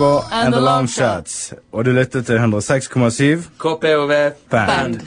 and the Long Shots. Og du lytter til 106,7 KPOV Band.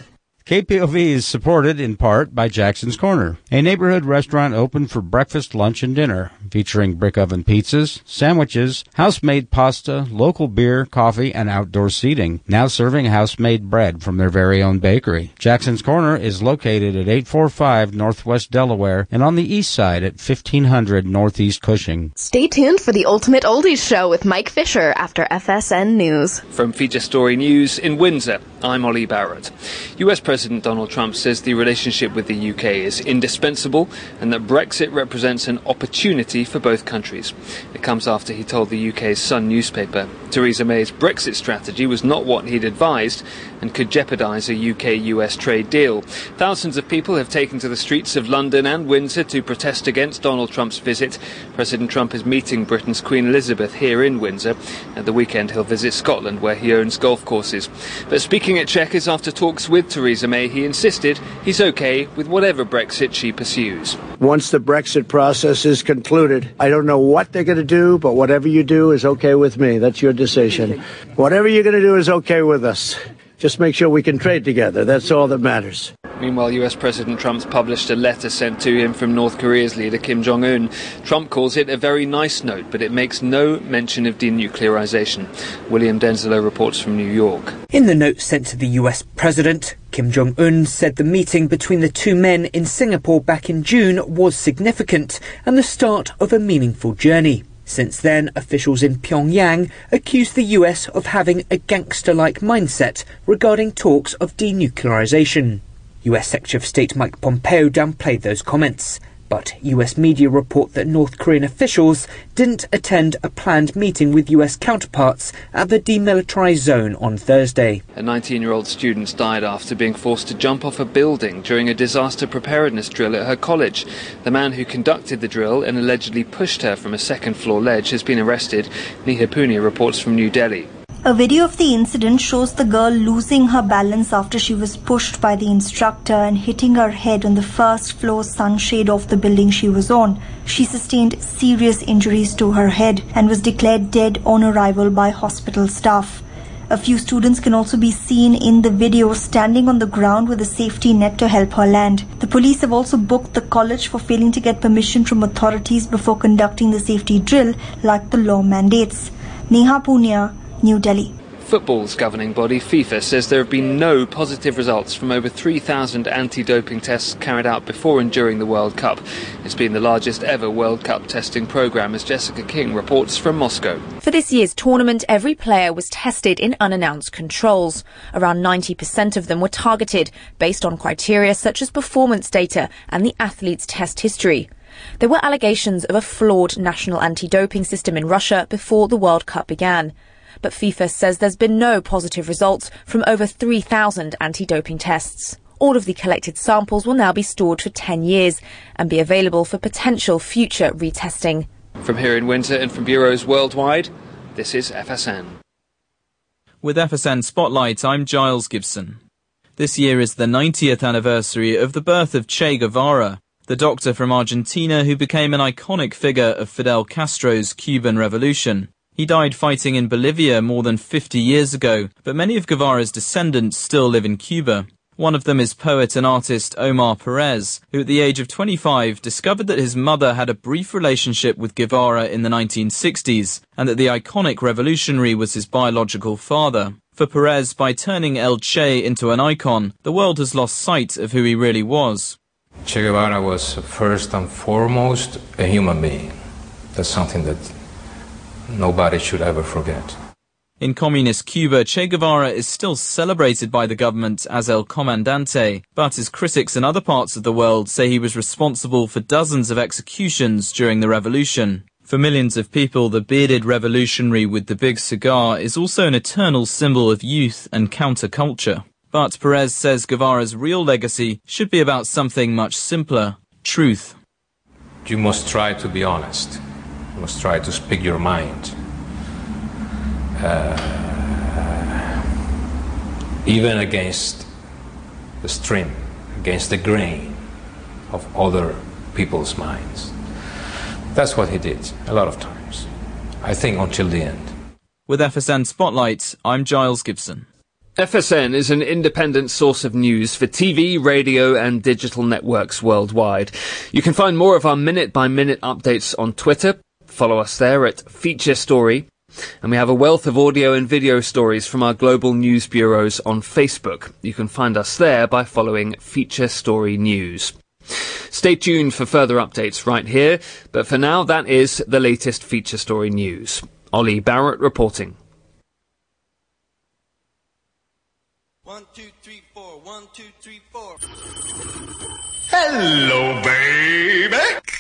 KPOV is supported in part by Jackson's Corner, a neighborhood restaurant open for breakfast, lunch, and dinner, featuring brick oven pizzas, sandwiches, house-made pasta, local beer, coffee, and outdoor seating. Now serving house-made bread from their very own bakery. Jackson's Corner is located at 845 Northwest Delaware and on the east side at 1500 Northeast Cushing. Stay tuned for the Ultimate Oldies Show with Mike Fisher after FSN News. From Feature Story News in Windsor, I'm Ollie Barrett. US President Donald Trump says the relationship with the UK is indispensable and that Brexit represents an opportunity for both countries. It comes after he told the UK's Sun newspaper Theresa May's Brexit strategy was not what he'd advised and could jeopardise a UK US trade deal. Thousands of people have taken to the streets of London and Windsor to protest against Donald Trump's visit. President Trump is meeting Britain's Queen Elizabeth here in Windsor. At the weekend, he'll visit Scotland, where he owns golf courses. But speaking at Chequers after talks with Theresa May, he insisted he's okay with whatever Brexit she pursues. Once the Brexit process is concluded, I don't know what they're going to do, but whatever you do is okay with me. That's your decision. Whatever you're going to do is okay with us. Just make sure we can trade together. That's all that matters. Meanwhile, US President Trump's published a letter sent to him from North Korea's leader Kim Jong un. Trump calls it a very nice note, but it makes no mention of denuclearization. William Denzelo reports from New York. In the note sent to the US President, Kim Jong un said the meeting between the two men in Singapore back in June was significant and the start of a meaningful journey. Since then, officials in Pyongyang accused the US of having a gangster like mindset regarding talks of denuclearization. US Secretary of State Mike Pompeo downplayed those comments. But US media report that North Korean officials didn't attend a planned meeting with US counterparts at the demilitarized zone on Thursday. A 19 year old student died after being forced to jump off a building during a disaster preparedness drill at her college. The man who conducted the drill and allegedly pushed her from a second floor ledge has been arrested. Neha Punia reports from New Delhi. A video of the incident shows the girl losing her balance after she was pushed by the instructor and hitting her head on the first floor sunshade of the building she was on. She sustained serious injuries to her head and was declared dead on arrival by hospital staff. A few students can also be seen in the video standing on the ground with a safety net to help her land. The police have also booked the college for failing to get permission from authorities before conducting the safety drill like the law mandates. Neha Punia, New Delhi. Football's governing body, FIFA, says there have been no positive results from over 3,000 anti doping tests carried out before and during the World Cup. It's been the largest ever World Cup testing programme, as Jessica King reports from Moscow. For this year's tournament, every player was tested in unannounced controls. Around 90% of them were targeted based on criteria such as performance data and the athlete's test history. There were allegations of a flawed national anti doping system in Russia before the World Cup began but FIFA says there's been no positive results from over 3,000 anti-doping tests. All of the collected samples will now be stored for 10 years and be available for potential future retesting. From here in Windsor and from bureaus worldwide, this is FSN. With FSN Spotlight, I'm Giles Gibson. This year is the 90th anniversary of the birth of Che Guevara, the doctor from Argentina who became an iconic figure of Fidel Castro's Cuban Revolution. He died fighting in Bolivia more than 50 years ago, but many of Guevara's descendants still live in Cuba. One of them is poet and artist Omar Perez, who at the age of 25 discovered that his mother had a brief relationship with Guevara in the 1960s, and that the iconic revolutionary was his biological father. For Perez, by turning El Che into an icon, the world has lost sight of who he really was. Che Guevara was first and foremost a human being. That's something that nobody should ever forget. In communist Cuba, Che Guevara is still celebrated by the government as El Comandante, but his critics in other parts of the world say he was responsible for dozens of executions during the revolution. For millions of people, the bearded revolutionary with the big cigar is also an eternal symbol of youth and counterculture. But Perez says Guevara's real legacy should be about something much simpler truth. You must try to be honest. You must try to speak your mind. Uh, even against the stream, against the grain of other people's minds. That's what he did a lot of times. I think until the end. With FSN Spotlight, I'm Giles Gibson. FSN is an independent source of news for TV, radio, and digital networks worldwide. You can find more of our minute by minute updates on Twitter. Follow us there at Feature Story. And we have a wealth of audio and video stories from our global news bureaus on Facebook. You can find us there by following Feature Story News. Stay tuned for further updates right here, but for now, that is the latest Feature Story News. Ollie Barrett reporting. One, two, three, four. One, two, three, four. Hello, baby.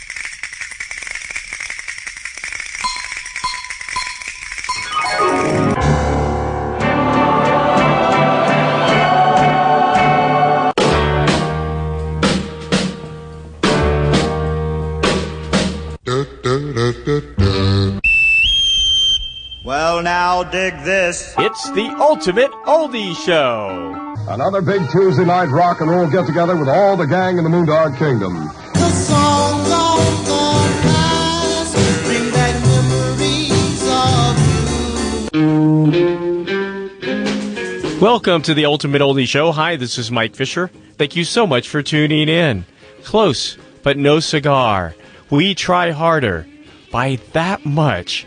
Well, now dig this. It's the ultimate oldie show. Another big Tuesday night rock and roll get together with all the gang in the Moondog Kingdom. The songs Welcome to the Ultimate Oldie Show. Hi, this is Mike Fisher. Thank you so much for tuning in. Close, but no cigar. We try harder by that much.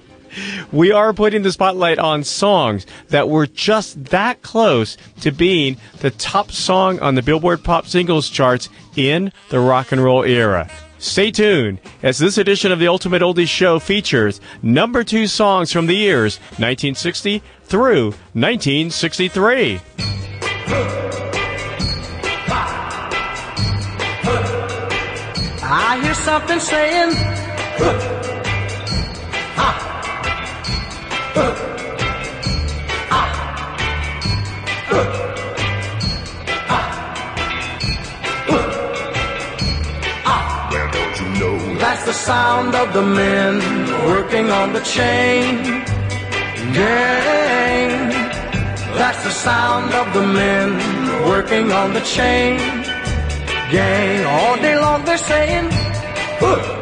we are putting the spotlight on songs that were just that close to being the top song on the Billboard Pop Singles charts in the rock and roll era. Stay tuned as this edition of the Ultimate Oldies Show features number two songs from the years 1960 through 1963. I hear something saying, That's the sound of the men working on the chain gang. That's the sound of the men working on the chain gang. All day long they're saying, "Huh,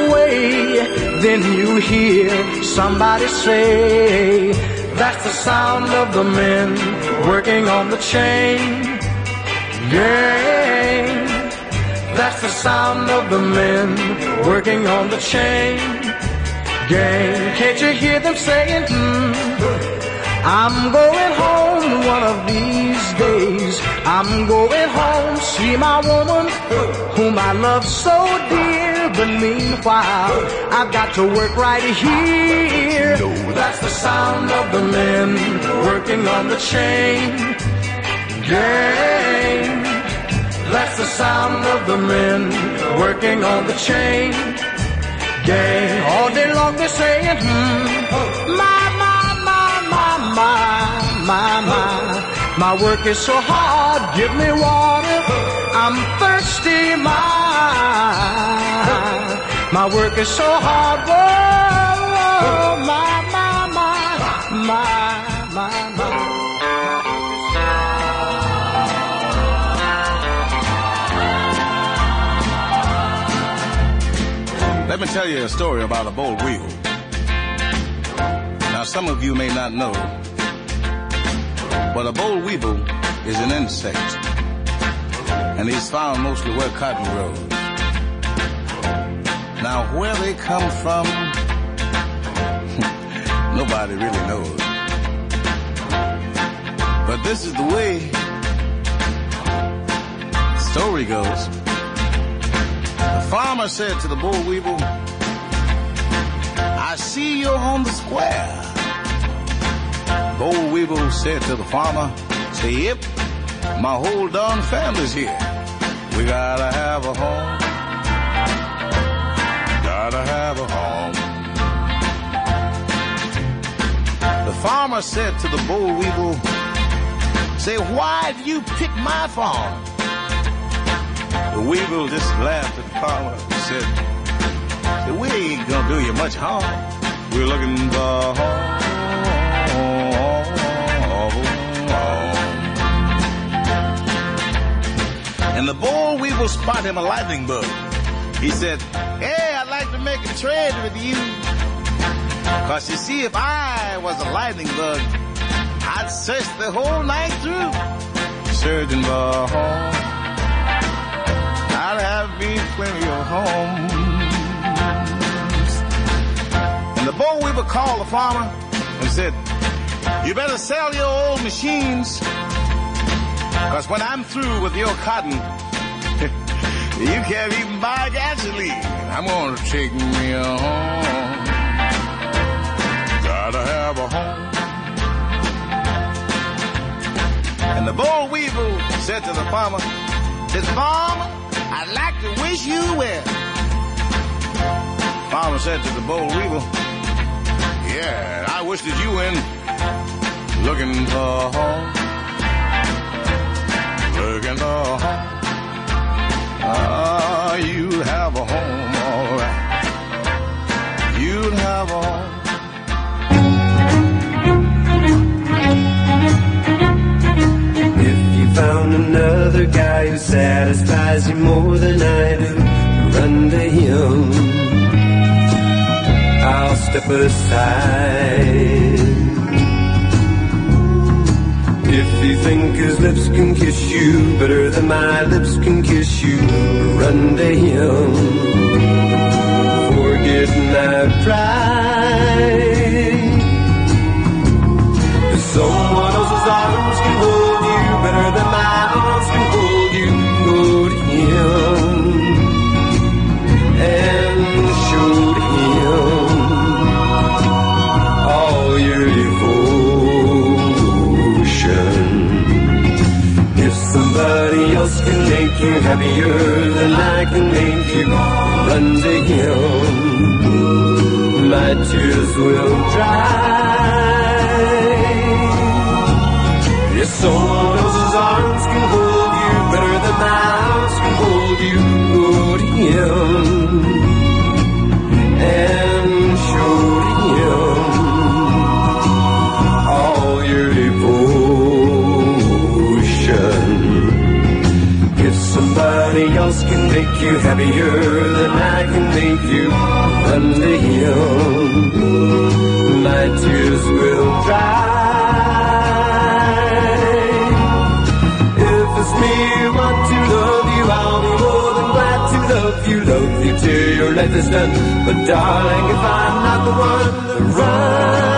away. Then you hear somebody say, That's the sound of the men working on the chain gang. That's the sound of the men working on the chain gang. Can't you hear them saying, hmm, I'm going home one of these days. I'm going home, see my woman whom I love so dear. But meanwhile, I've got to work right here. That's the sound of the men working on the chain gang. That's the sound of the men working on the chain gang. All day long they're saying, hmm, my, my, my, my, my, my, my. My work is so hard, give me water. I'm thirsty, my. My work is so hard, whoa, my, my, my, my, my, my. Let me tell you a story about a boll weevil. Now, some of you may not know, but a boll weevil is an insect, and he's found mostly where cotton grows. Now, where they come from, nobody really knows. But this is the way the story goes. The farmer said to the boll weevil, I see you're on the square. Boll Weevil said to the farmer, say, yep, my whole darn family's here. We gotta have a home. Gotta have a home. The farmer said to the boll weevil, say, why do you pick my farm? The weevil just laughed at the farmer and said, we ain't gonna do you much harm. We're looking for a home. And the boll weevil spot him a lightning bug. He said, Hey, I'd like to make a trade with you. Cause you see, if I was a lightning bug, I'd search the whole night through, for home. I'd have me plenty of homes. And the boll weevil called the farmer and said, You better sell your old machines. Cause when I'm through with your cotton, you can't even buy gasoline. I'm gonna take me a home. Gotta have a home. And the boll weevil said to the farmer, says, Farmer, I'd like to wish you well. Farmer said to the boll weevil, Yeah, I wish that you in looking for a home. Looking for home. Ah, you'll have a home, all right. You'll have a home. If you found another guy who satisfies you more than I do, run to him. I'll step aside. If you think his lips can kiss you better than my lips can kiss you, run to him. I've tried. If someone make you happier than I can make you, run to him. My tears will dry. If someone else's arms can hold you better than my arms can hold you, go to him somebody else can make you happier than I can make you, to him. My tears will dry. If it's me you want to love you, I'll be more than glad to love you, love you till your life is done. But darling, if I'm not the one, run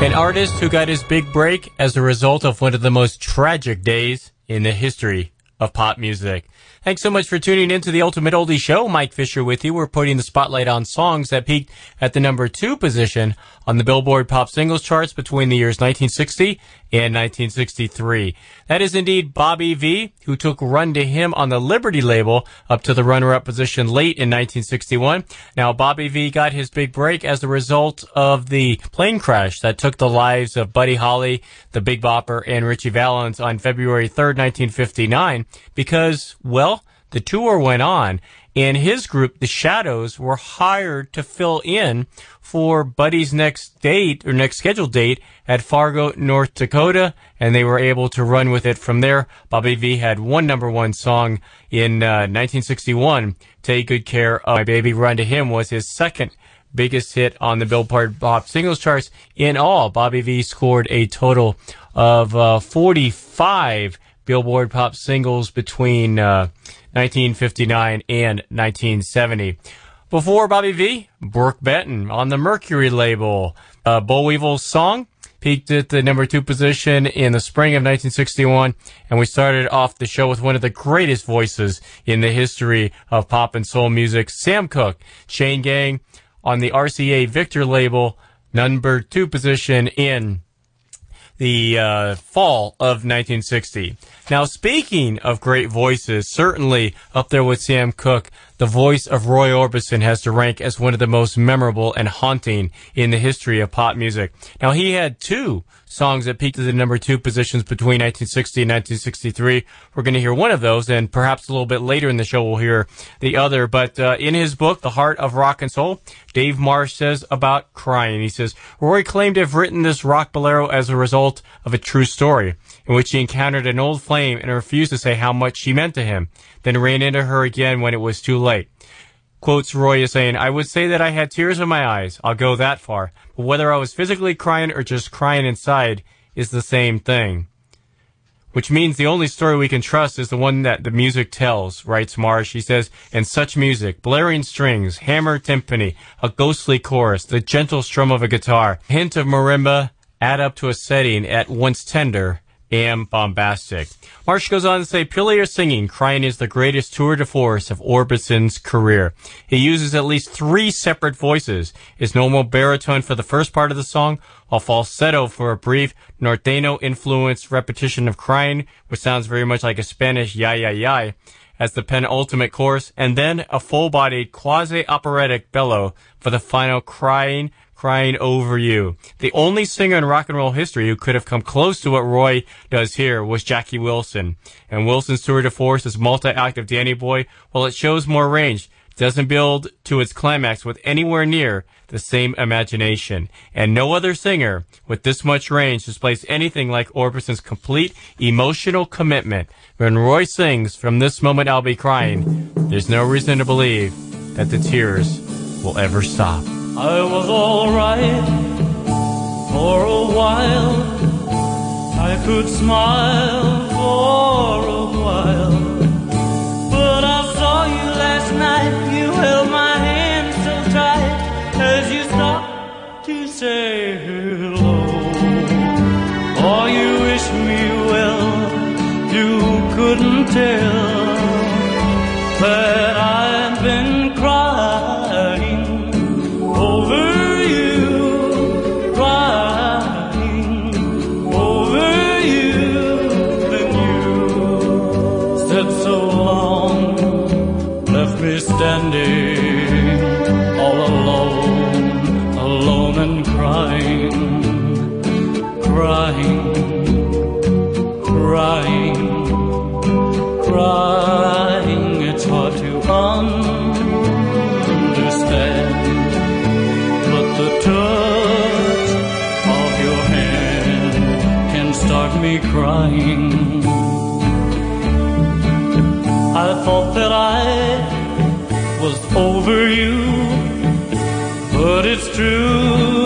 An artist who got his big break as a result of one of the most tragic days in the history of pop music. Thanks so much for tuning in to the Ultimate Oldie Show. Mike Fisher with you. We're putting the spotlight on songs that peaked at the number two position on the Billboard Pop Singles charts between the years 1960 and 1963. That is indeed Bobby Vee, who took Run to Him on the Liberty label up to the runner-up position late in 1961. Now, Bobby Vee got his big break as a result of the plane crash that took the lives of Buddy Holly, the Big Bopper, and Ritchie Valens on February 3rd, 1959, because, well, the tour went on and his group, the Shadows, were hired to fill in for Buddy's next date or next scheduled date at Fargo, North Dakota, and they were able to run with it from there. Bobby Vee had one number one song in uh, 1961. Take good care of my baby. Run to him was his second biggest hit on the Billboard Pop Singles charts. In all, Bobby Vee scored a total of uh, 45 Billboard Pop Singles between uh, 1959 and 1970. Before Bobby Vee, Brook Benton on the Mercury label. Uh, Boll Weevil's song, peaked at the number two position in the spring of 1961, and we started off the show with one of the greatest voices in the history of pop and soul music, Sam Cooke, Chain Gang, on the RCA Victor label, number two position in the uh, fall of 1960. Now, speaking of great voices, certainly up there with Sam Cooke, the voice of Roy Orbison has to rank as one of the most memorable and haunting in the history of pop music. Now, he had two songs that peaked at the number two positions between 1960 and 1963. We're going to hear one of those, and perhaps a little bit later in the show we'll hear the other. But uh, in his book, The Heart of Rock and Soul, Dave Marsh says about crying. He says, Roy claimed to have written this rock bolero as a result of a true story in which he encountered an old flame and refused to say how much she meant to him, then ran into her again when it was too late. Quotes Roy as saying, I would say that I had tears in my eyes. I'll go that far. But whether I was physically crying or just crying inside is the same thing. Which means the only story we can trust is the one that the music tells, writes Marsh. He says, and such music, blaring strings, hammer timpani, a ghostly chorus, the gentle strum of a guitar, hint of marimba, add up to a setting at once tender and bombastic. Marsh goes on to say, purely singing, crying is the greatest tour de force of Orbison's career. He uses at least three separate voices. His normal baritone for the first part of the song, a falsetto for a brief norteño influenced repetition of crying, which sounds very much like a Spanish ya ya ya, as the penultimate chorus, and then a full-bodied quasi-operatic bellow for the final crying, crying over you. The only singer in rock and roll history who could have come close to what Roy does here was Jackie Wilson. And Wilson's tour de force is multi-act of Danny Boy, while it shows more range, doesn't build to its climax with anywhere near the same imagination. And no other singer with this much range displays anything like Orbison's complete emotional commitment. When Roy sings, From this moment I'll be crying, there's no reason to believe that the tears will ever stop. I was alright for a while. I could smile for a while. But I saw you last night. You held my hand so tight as you stopped to say hello. Oh, you wish me well. You couldn't tell crying. I thought that I was over you, but it's true,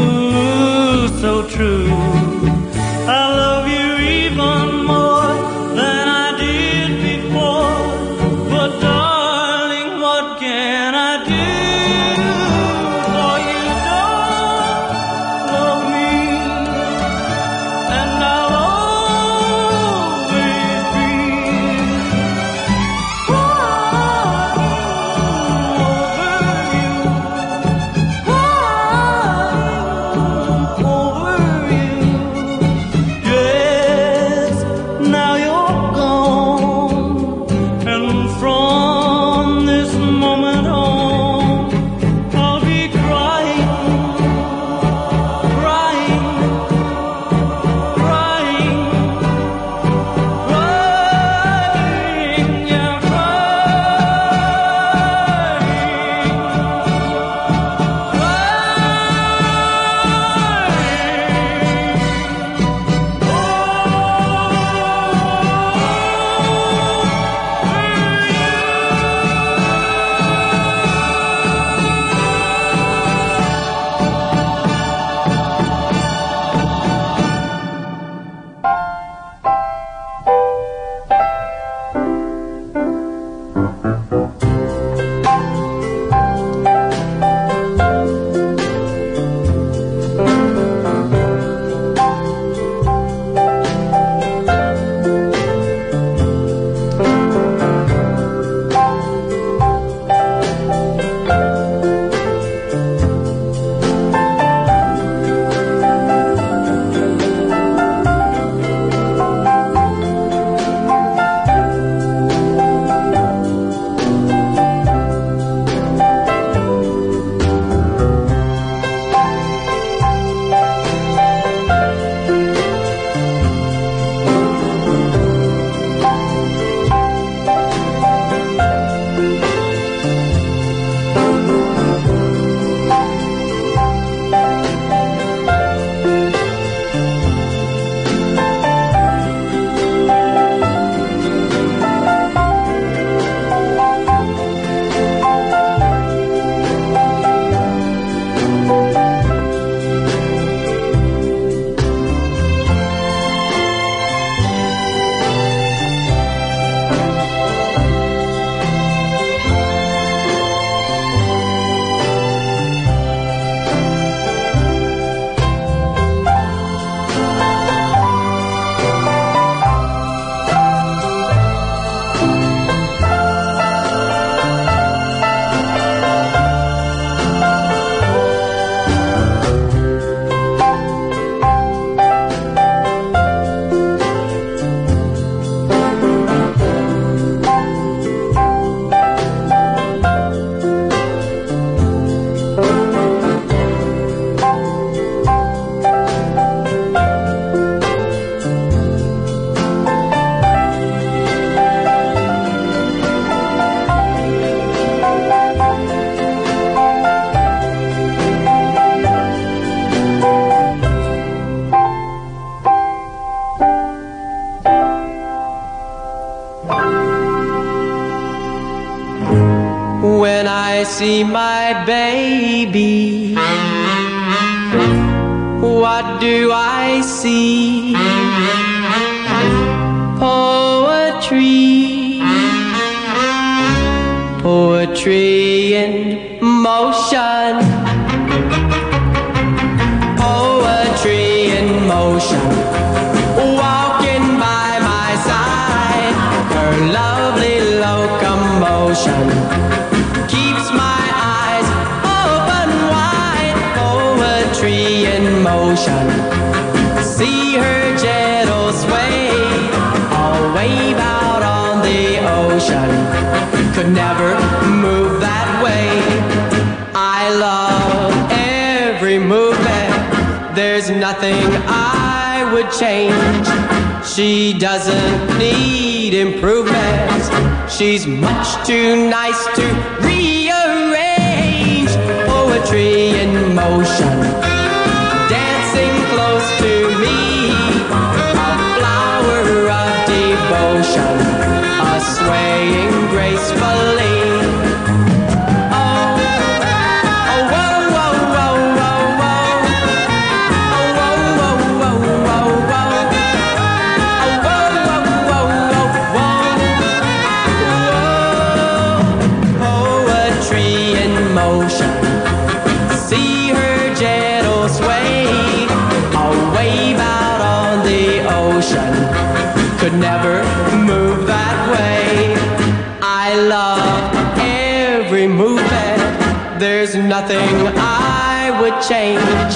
locomotion keeps my eyes open wide. Poetry in motion. See her gentle sway, all wave out on the ocean. Could never move that way. I love every movement. There's nothing I would change. She doesn't need improvements. She's much too nice to rearrange. Poetry in motion, change.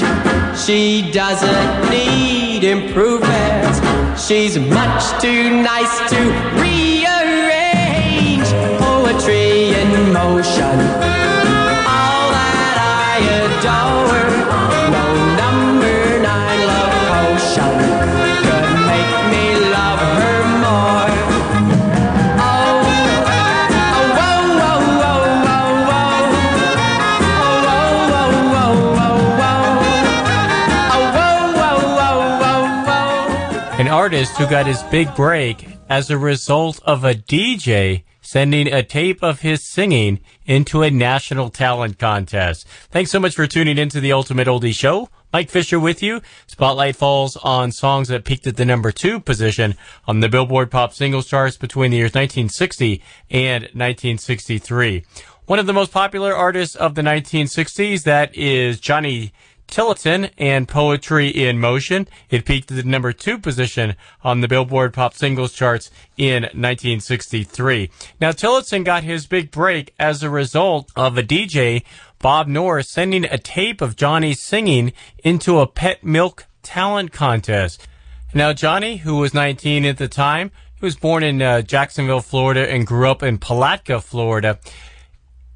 She doesn't need improvements. She's much too nice to. Artist who got his big break as a result of a DJ sending a tape of his singing into a national talent contest. Thanks so much for tuning into the Ultimate Oldie Show. Mike Fisher with you. Spotlight falls on songs that peaked at the number two position on the Billboard Pop Singles charts between the years 1960 and 1963. One of the most popular artists of the 1960s, that is Johnny Tillotson and Poetry in Motion. It peaked at the number two position on the Billboard Pop Singles charts in 1963. Now, Tillotson got his big break as a result of a DJ, Bob Norris, sending a tape of Johnny singing into a pet milk talent contest. Now, Johnny, who was 19 at the time, he was born in uh, Jacksonville, Florida, and grew up in Palatka, Florida,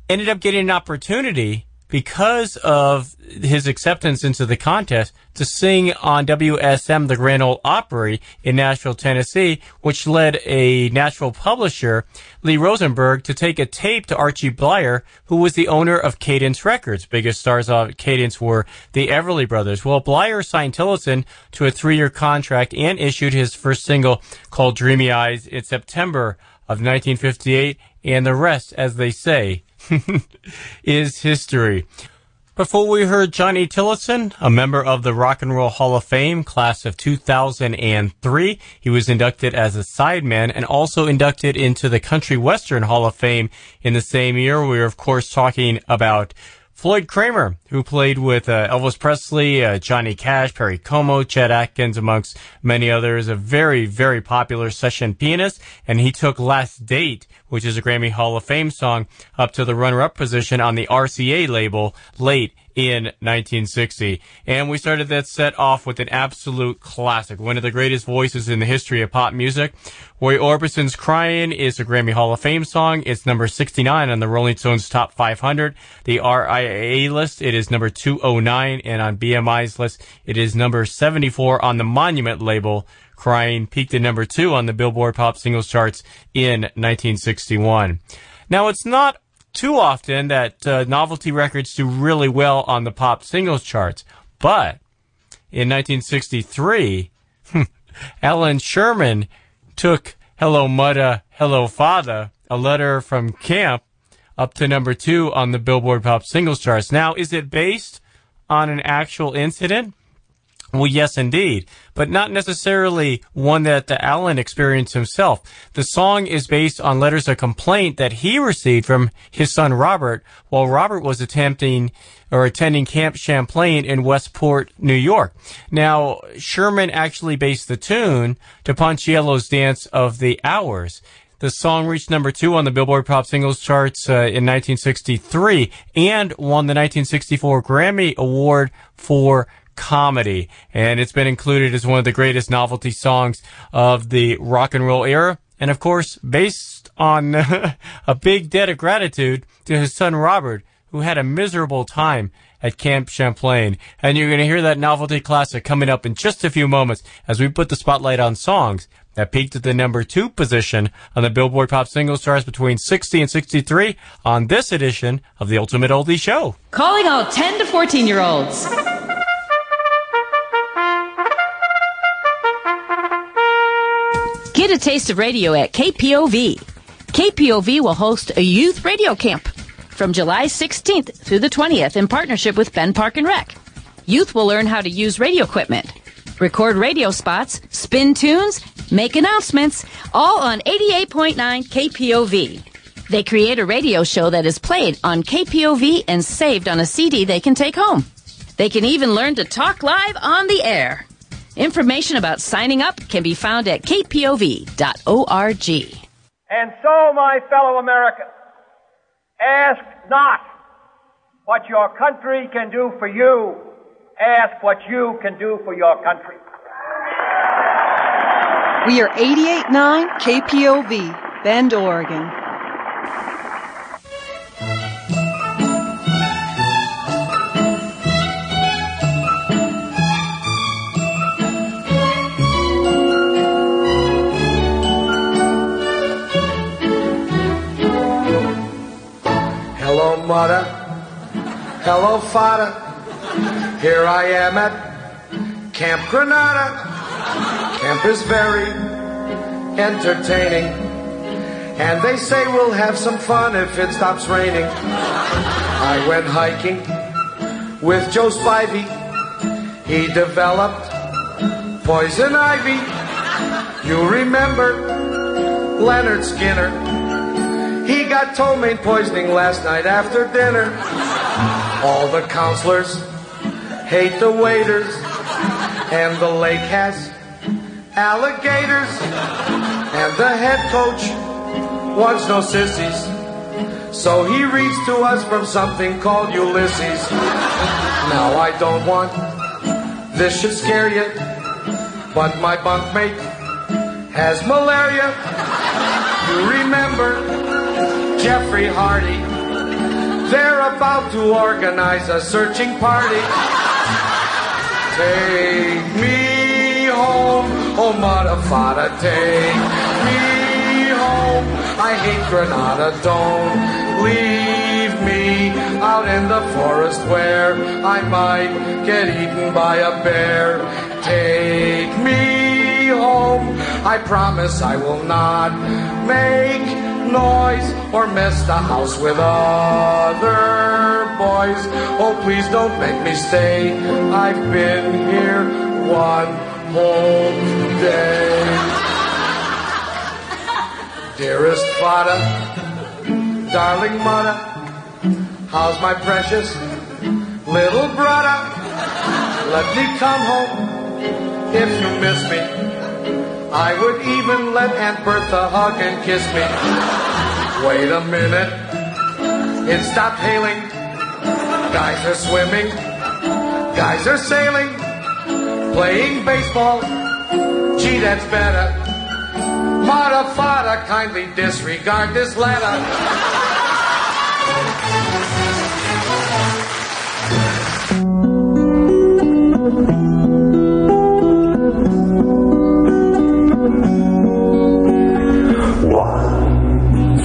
ended up getting an opportunity because of his acceptance into the contest to sing on WSM, the Grand Ole Opry in Nashville, Tennessee, which led a Nashville publisher, Lee Rosenberg, to take a tape to Archie Bleyer, who was the owner of Cadence Records. Biggest stars of Cadence were the Everly Brothers. Well, Bleyer signed Tillotson to a three-year contract and issued his first single called Dreamy Eyes in September of 1958, and the rest, as they say, is history. Before we heard Johnny Tillotson, a member of the Rock and Roll Hall of Fame, class of 2003. He was inducted as a sideman and also inducted into the Country Western Hall of Fame in the same year. We are, of course, talking about Floyd Cramer, who played with uh, Elvis Presley, uh, Johnny Cash, Perry Como, Chet Atkins, amongst many others. A very, very popular session pianist, and he took Last Date, which is a Grammy Hall of Fame song, up to the runner-up position on the RCA label late in 1960. And we started that set off with an absolute classic, one of the greatest voices in the history of pop music. Roy Orbison's Crying is a Grammy Hall of Fame song. It's number 69 on the Rolling Stones Top 500. The RIAA list, it is number 209, and on BMI's list, it is number 74 on the Monument label. Crying peaked at number two on the Billboard Pop Singles charts in 1961. Now, it's not too often that uh, novelty records do really well on the pop singles charts, but in 1963, Allan Sherman took Hello Mudda, Hello Father, a letter from camp, up to number two on the Billboard Pop Singles Charts. Now, is it based on an actual incident? Well, yes, indeed, but not necessarily one that uh, Allan experienced himself. The song is based on letters of complaint that he received from his son Robert while Robert was attempting or attending Camp Champlain in Westport, New York. Now, Sherman actually based the tune to Ponchielli's Dance of the Hours. The song reached number two on the Billboard Pop Singles charts uh, in 1963 and won the 1964 Grammy Award for comedy. And it's been included as one of the greatest novelty songs of the rock and roll era. And of course, based on a big debt of gratitude to his son Robert, who had a miserable time at Camp Champlain. And you're going to hear that novelty classic coming up in just a few moments as we put the spotlight on songs that peaked at the number two position on the Billboard Pop Singles Charts between 60 and 63 on this edition of the Ultimate Oldie Show. Calling all 10 to 14 year olds. Get a taste of radio at KPOV. KPOV will host a youth radio camp from July 16th through the 20th in partnership with Bend Park and Rec. Youth will learn how to use radio equipment, record radio spots, spin tunes, make announcements, all on 88.9 KPOV. They create a radio show that is played on KPOV and saved on a CD they can take home. They can even learn to talk live on the air. Information about signing up can be found at kpov.org. And so, my fellow Americans, ask not what your country can do for you, ask what you can do for your country. We are 88.9 KPOV, Bend, Oregon. Mother. Hello, father. Here I am at Camp Granada. Camp is very entertaining. And they say we'll have some fun if it stops raining. I went hiking with Joe Spivey. He developed poison ivy. You remember Leonard Skinner? He got ptomaine poisoning last night after dinner. All the counselors hate the waiters, and the lake has alligators, and the head coach wants no sissies. So he reads to us from something called Ulysses. Now I don't want this should scare you, but my bunkmate has malaria. You remember Jeffrey Hardy. They're about to organize a searching party. Take me home, oh Matafata, take me home. I hate Granada, don't leave me out in the forest where I might get eaten by a bear. Take me home, I promise I will not make noise or mess the house with other boys. Oh, please don't make me stay. I've been here one whole day. Dearest father, darling mother, how's my precious little brother? Let me come home if you miss me. I would even let Aunt Bertha hug and kiss me. Wait a minute, it stopped hailing. Guys are swimming, guys are sailing, playing baseball. Gee, that's better. Fada, kindly disregard this letter.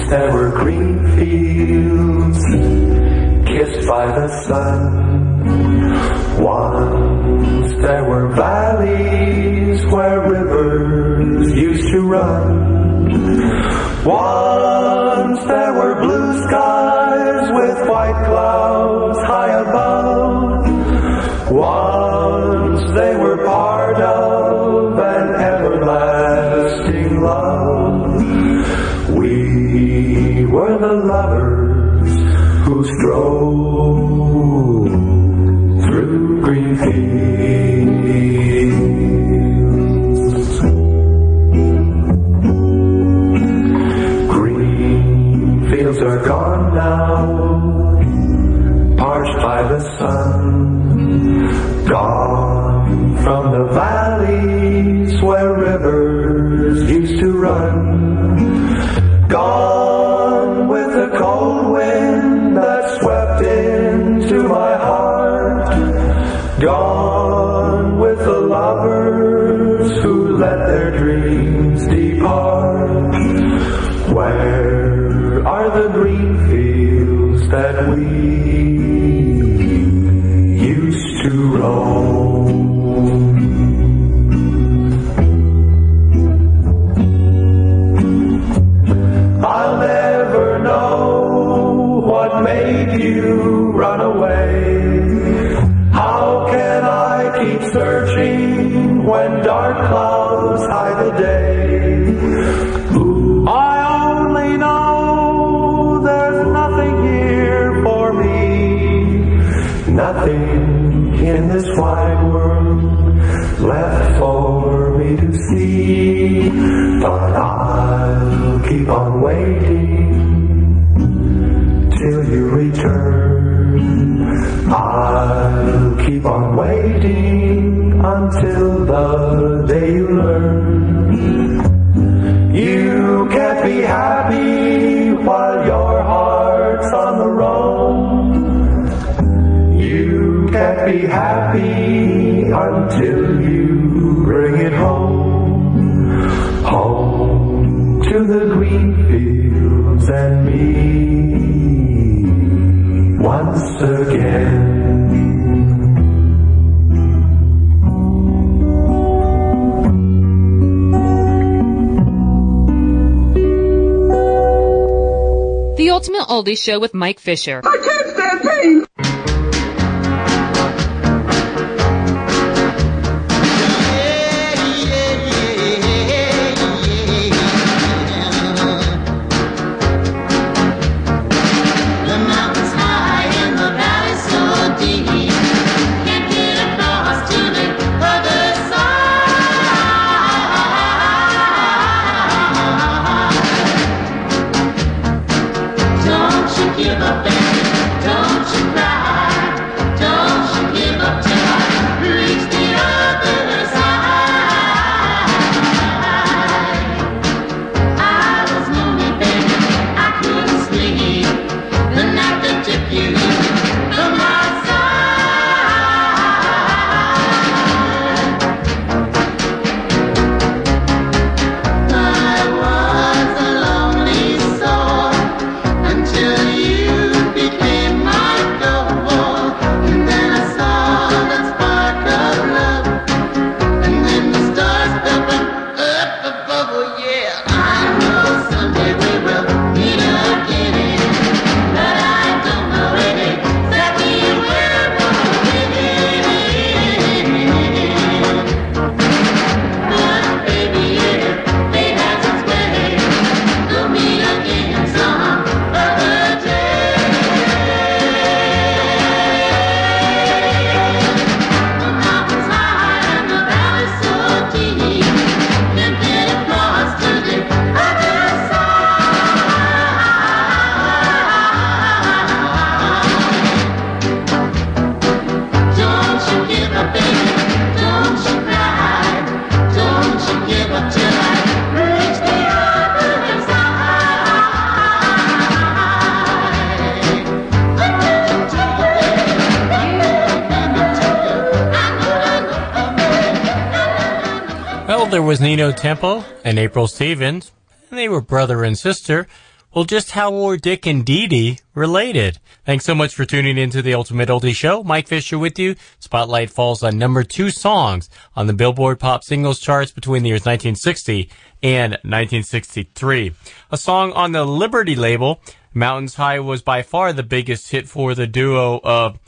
There were green fields kissed by the sun. Once there were valleys where rivers used to run. Once there were blue skies with white clouds high above. Once they were We're the lovers. fine world left for me to see. But I'll keep on waiting till you return. I'll keep on waiting until the Oldies Show with Mike Fisher. was Nino Tempo and April Stevens, and they were brother and sister. Well, just how were Dick and Dee Dee related? Thanks so much for tuning in to the Ultimate Oldie Show. Mike Fisher with you. Spotlight falls on number two songs on the Billboard Pop Singles charts between the years 1960 and 1963. A song on the Liberty label, Mountains High was by far the biggest hit for the duo of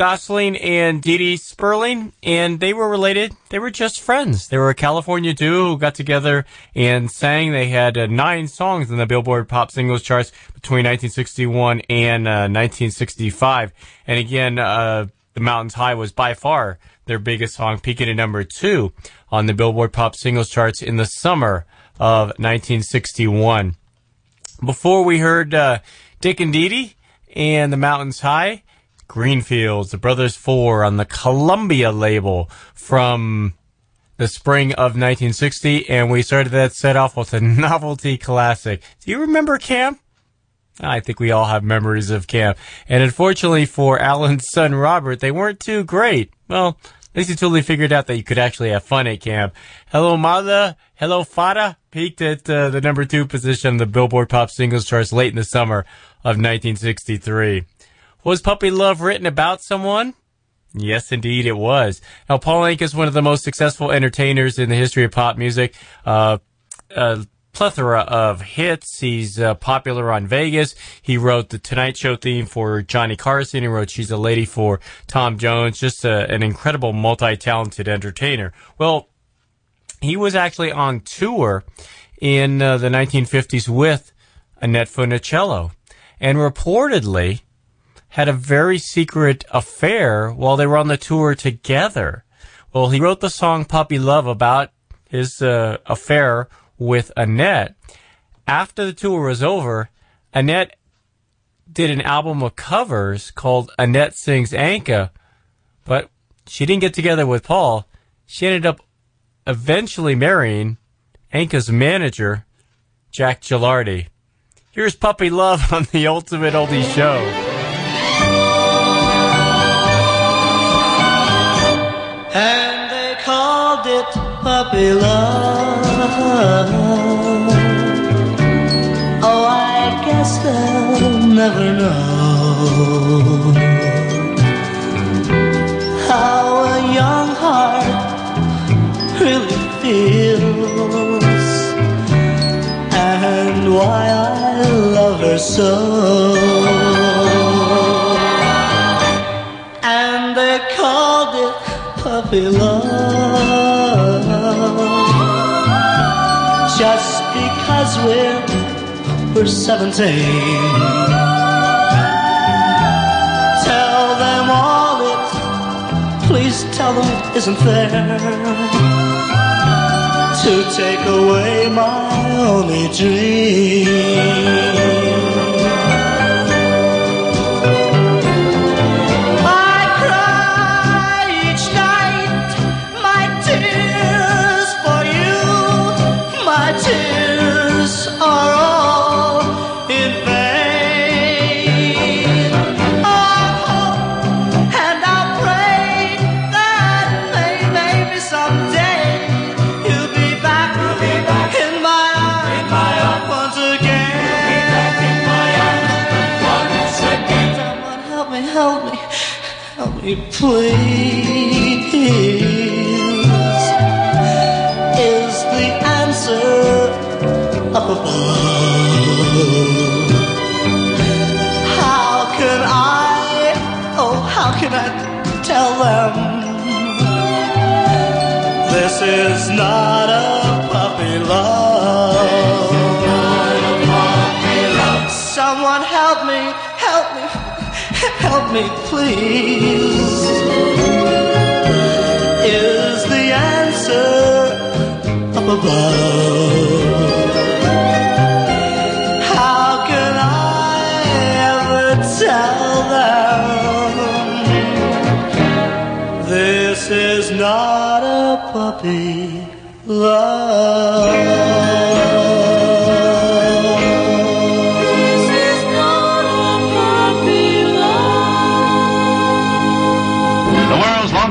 Gosting and Dee Dee Sperling, and they were related. They were just friends. They were a California duo who got together and sang. They had uh, nine songs in the Billboard Pop Singles charts between 1961 and uh, 1965. And again, uh, The Mountains High was by far their biggest song, peaking at number two on the Billboard Pop Singles charts in the summer of 1961. Before we heard uh, Dick and Dee Dee and The Mountains High, Greenfields, the Brothers Four on the Columbia label from the spring of 1960, and we started that set off with a novelty classic. Do you remember Camp? I think we all have memories of Camp. And unfortunately for Allan's son Robert, they weren't too great. Well, at least he totally figured out that you could actually have fun at camp. Hello Mother, Hello Fada peaked at uh, the number two position on the Billboard Pop Singles charts late in the summer of 1963. Was Puppy Love written about someone? Yes, indeed it was. Now, Paul Anka is one of the most successful entertainers in the history of pop music. Uh, a plethora of hits. He's uh, popular on Vegas. He wrote the Tonight Show theme for Johnny Carson. He wrote She's a Lady for Tom Jones. Just a, an incredible multi-talented entertainer. Well, he was actually on tour in uh, the 1950s with Annette Funicello. And reportedly, had a very secret affair while they were on the tour together. Well, he wrote the song Puppy Love about his uh, affair with Annette. After the tour was over, Annette did an album of covers called Annette Sings Anka, but she didn't get together with Paul. She ended up eventually marrying Anka's manager, Jack Gilardi. Here's Puppy Love on the Ultimate Oldie Show. And they called it puppy love. Oh, I guess they'll never know how a young heart really feels and why I love her so. Love just because we're we're 17 tell them all it. Please tell them isn't fair. To take away my only dream me, please. Is the answer up above? How can I, oh, how can I tell them this is not a puppy love? Me, please. Is the answer up above? How can I ever tell them this is not a puppy love?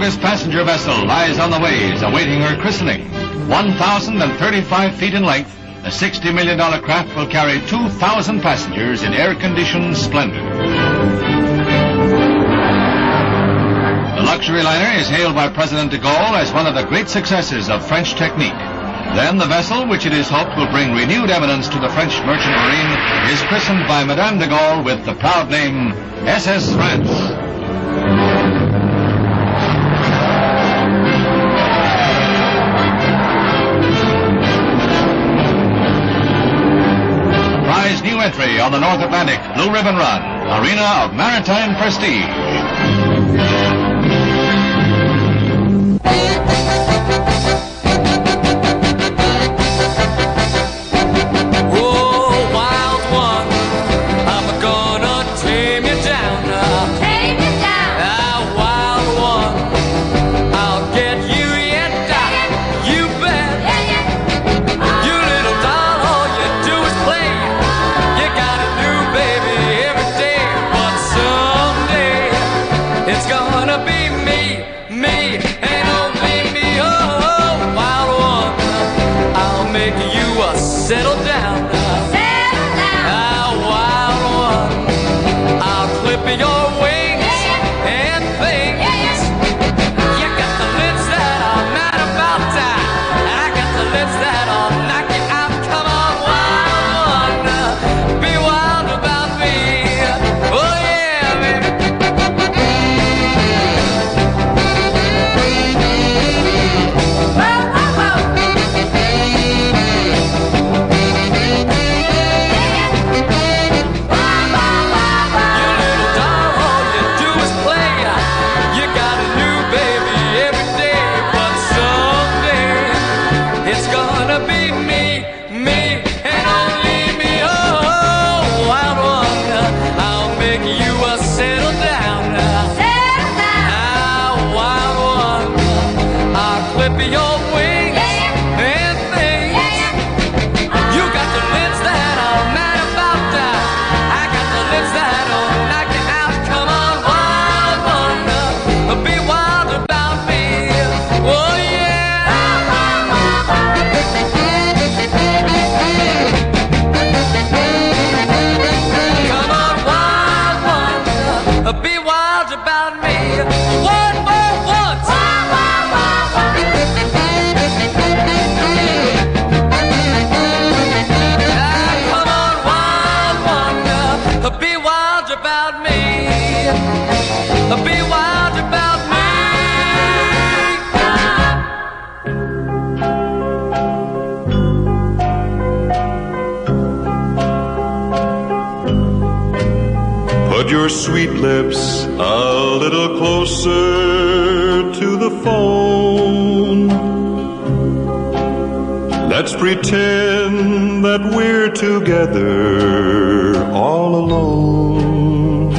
World's passenger vessel lies on the waves, awaiting her christening. 1,035 feet in length, the $60 million craft will carry 2,000 passengers in air-conditioned splendor. The luxury liner is hailed by President de Gaulle as one of the great successes of French technique. Then the vessel, which it is hoped will bring renewed eminence to the French merchant marine, is christened by Madame de Gaulle with the proud name SS France. Entry on the North Atlantic Blue Ribbon Run, Arena of Maritime Prestige. Lips a little closer to the phone. Let's pretend that we're together all alone.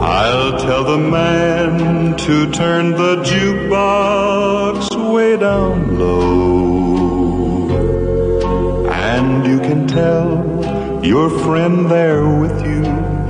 I'll tell the man to turn the jukebox way down low. And you can tell your friend there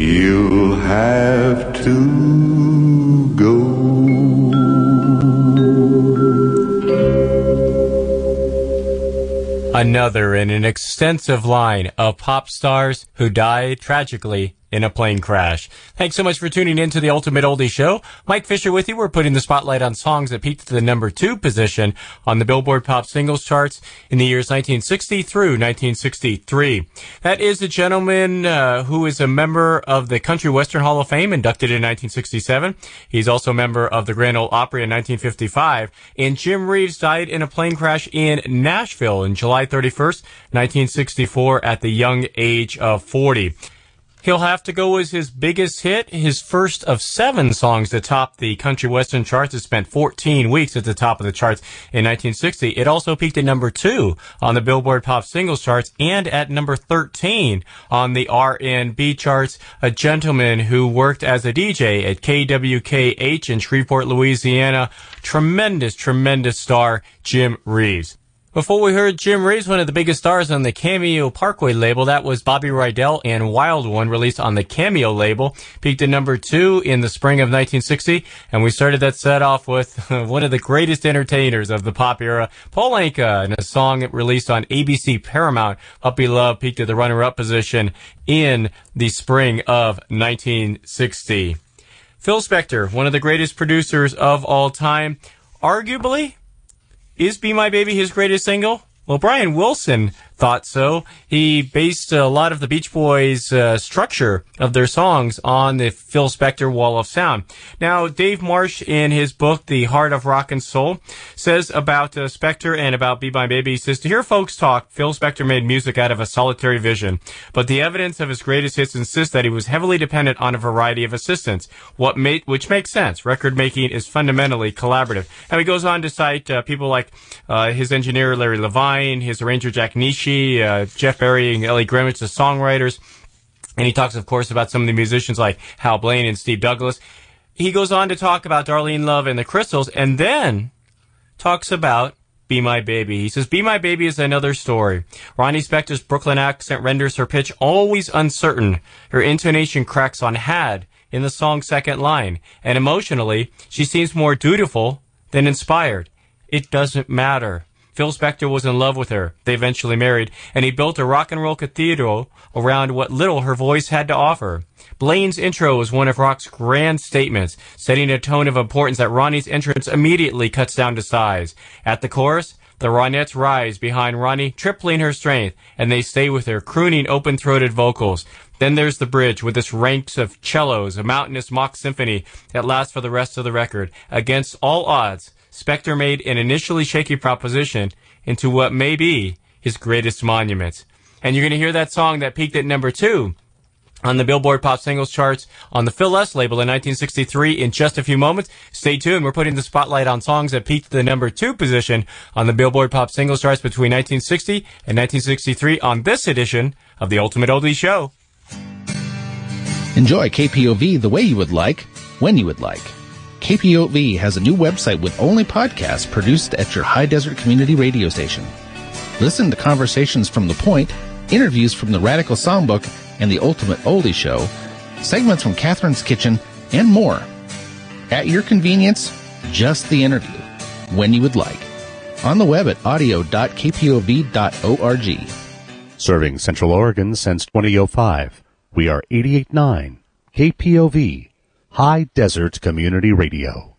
he'll have to go. Another in an extensive line of pop stars who died tragically in a plane crash. Thanks so much for tuning in to the Ultimate Oldie Show. Mike Fisher with you. We're putting the spotlight on songs that peaked to the number two position on the Billboard Pop Singles charts in the years 1960 through 1963. That is a gentleman uh, who is a member of the Country Western Hall of Fame, inducted in 1967. He's also a member of the Grand Ole Opry in 1955. And Jim Reeves died in a plane crash in Nashville on July 31st, 1964 at the young age of 40. He'll have to go as his biggest hit, his first of seven songs to top the country western charts. It spent 14 weeks at the top of the charts in 1960. It also peaked at number two on the Billboard Pop Singles charts and at number 13 on the R&B charts. A gentleman who worked as a DJ at KWKH in Shreveport, Louisiana. Tremendous, tremendous star, Jim Reeves. Before we heard Jim Reeves, one of the biggest stars on the Cameo Parkway label, that was Bobby Rydell and Wild One, released on the Cameo label, peaked at number two in the spring of 1960, and we started that set off with one of the greatest entertainers of the pop era, Paul Anka, and a song released on ABC Paramount, Puppy Love, peaked at the runner-up position in the spring of 1960. Phil Spector, one of the greatest producers of all time, arguably is Be My Baby his greatest single? Well, Brian Wilson thought so. He based a lot of the Beach Boys' uh, structure of their songs on the Phil Spector Wall of Sound. Now, Dave Marsh, in his book, The Heart of Rock and Soul, says about uh, Spector and about Be My Baby, he says, To hear folks talk, Phil Spector made music out of a solitary vision, but the evidence of his greatest hits insists that he was heavily dependent on a variety of assistants, what made, which makes sense. Record making is fundamentally collaborative. And he goes on to cite uh, people like uh, his engineer Larry Levine, his arranger Jack Nitzsche, uh, Jeff Barry and Ellie Greenwich, the songwriters. And he talks, of course, about some of the musicians like Hal Blaine and Steve Douglas. He goes on to talk about Darlene Love and the Crystals and then talks about Be My Baby. He says, Be My Baby is another story. Ronnie Spector's Brooklyn accent renders her pitch always uncertain. Her intonation cracks on had in the song's second line. And emotionally, she seems more dutiful than inspired. It doesn't matter. Phil Spector was in love with her. They eventually married, and he built a rock and roll cathedral around what little her voice had to offer. Blaine's intro was one of rock's grand statements, setting a tone of importance that Ronnie's entrance immediately cuts down to size. At the chorus, the Ronettes rise behind Ronnie, tripling her strength, and they stay with her, crooning open-throated vocals. Then there's the bridge with its ranks of cellos, a mountainous mock symphony that lasts for the rest of the record. Against all odds, Spector made an initially shaky proposition into what may be his greatest monument. And you're going to hear that song that peaked at number two on the Billboard Pop Singles charts on the Philles label in 1963 in just a few moments. Stay tuned. We're putting the spotlight on songs that peaked the number two position on the Billboard Pop Singles charts between 1960 and 1963 on this edition of the Ultimate Oldie Show. Enjoy KPOV the way you would like, when you would like. KPOV has a new website with only podcasts produced at your high desert community radio station. Listen to conversations from The Point, interviews from the Radical Songbook and the Ultimate Oldie Show, segments from Catherine's Kitchen, and more. At your convenience, just the interview, when you would like. On the web at audio.kpov.org. Serving Central Oregon since 2005. We are 88.9 KPOV, High Desert Community Radio.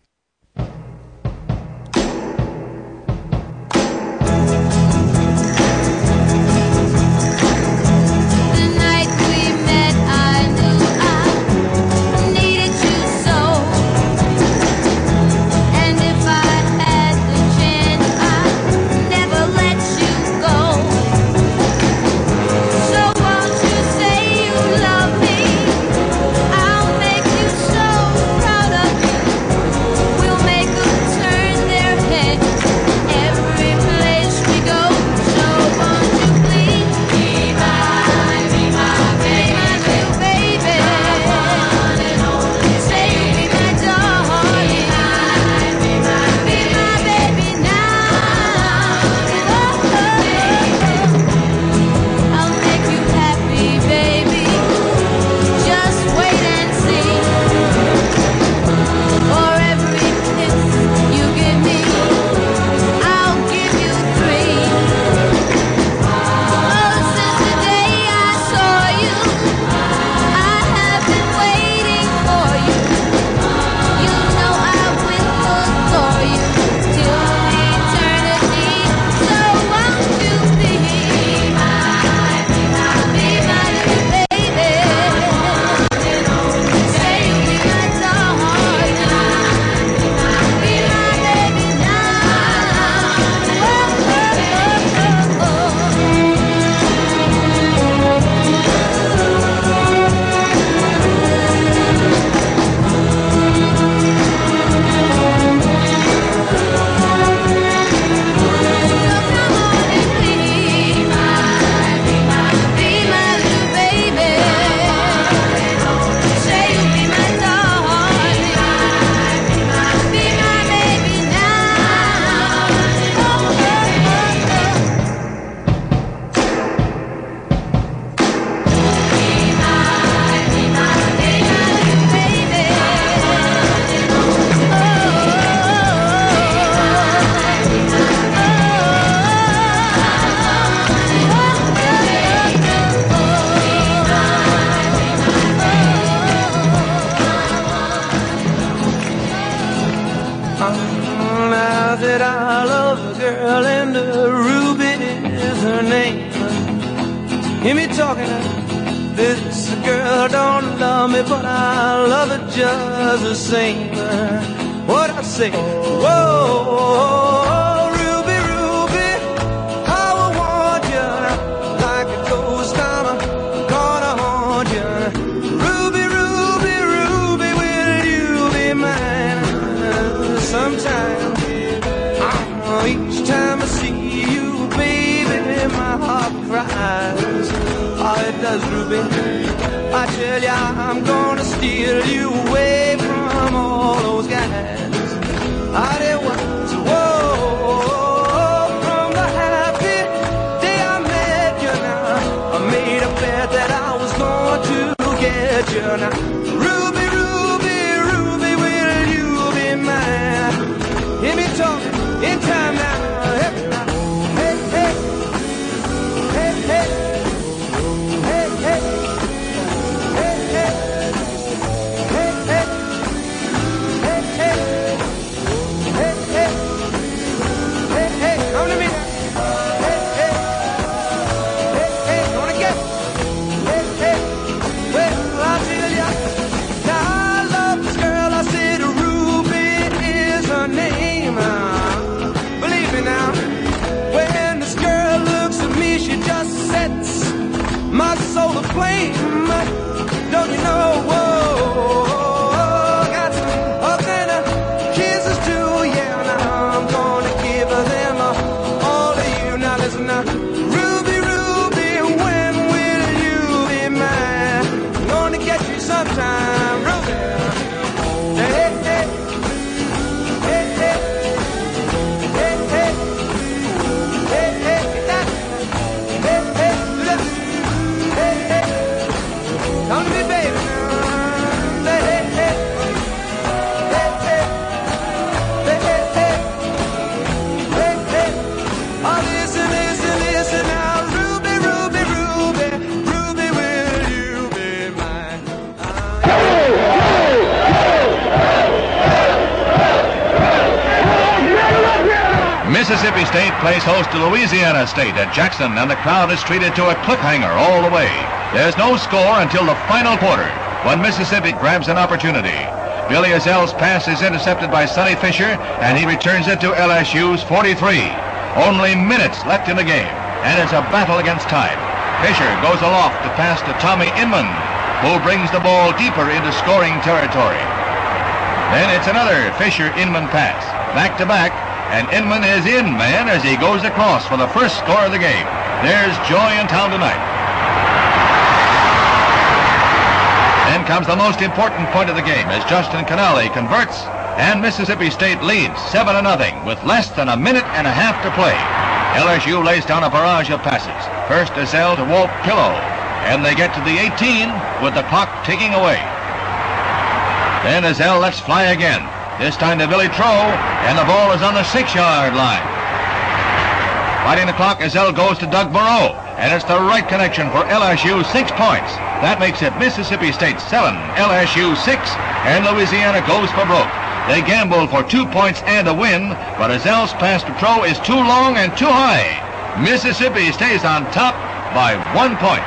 Louisiana State at Jackson, and the crowd is treated to a cliffhanger all the way. There's no score until the final quarter, when Mississippi grabs an opportunity. Billy Ezell's pass is intercepted by Sonny Fisher, and he returns it to LSU's 43. Only minutes left in the game, and it's a battle against time. Fisher goes aloft to pass to Tommy Inman, who brings the ball deeper into scoring territory. Then it's another Fisher-Inman pass, back to back, and Inman is in man as he goes across for the first score of the game. There's joy in town tonight. Then comes the most important point of the game as Justin Canale converts and Mississippi State leads 7 to nothing with less than a minute and a half to play. LSU lays down a barrage of passes. First Ezell to Walt Pillow, and they get to the 18 with the clock ticking away. Then Ezell lets fly again. This time to Billy Troe, and the ball is on the six-yard line. Fighting the clock, Ezell goes to Doug Moreau, and it's the right connection for LSU, six points. That makes it Mississippi State seven, LSU six, and Louisiana goes for broke. They gamble for two points and a win, but Ezell's pass to Troe is too long and too high. Mississippi stays on top by one point.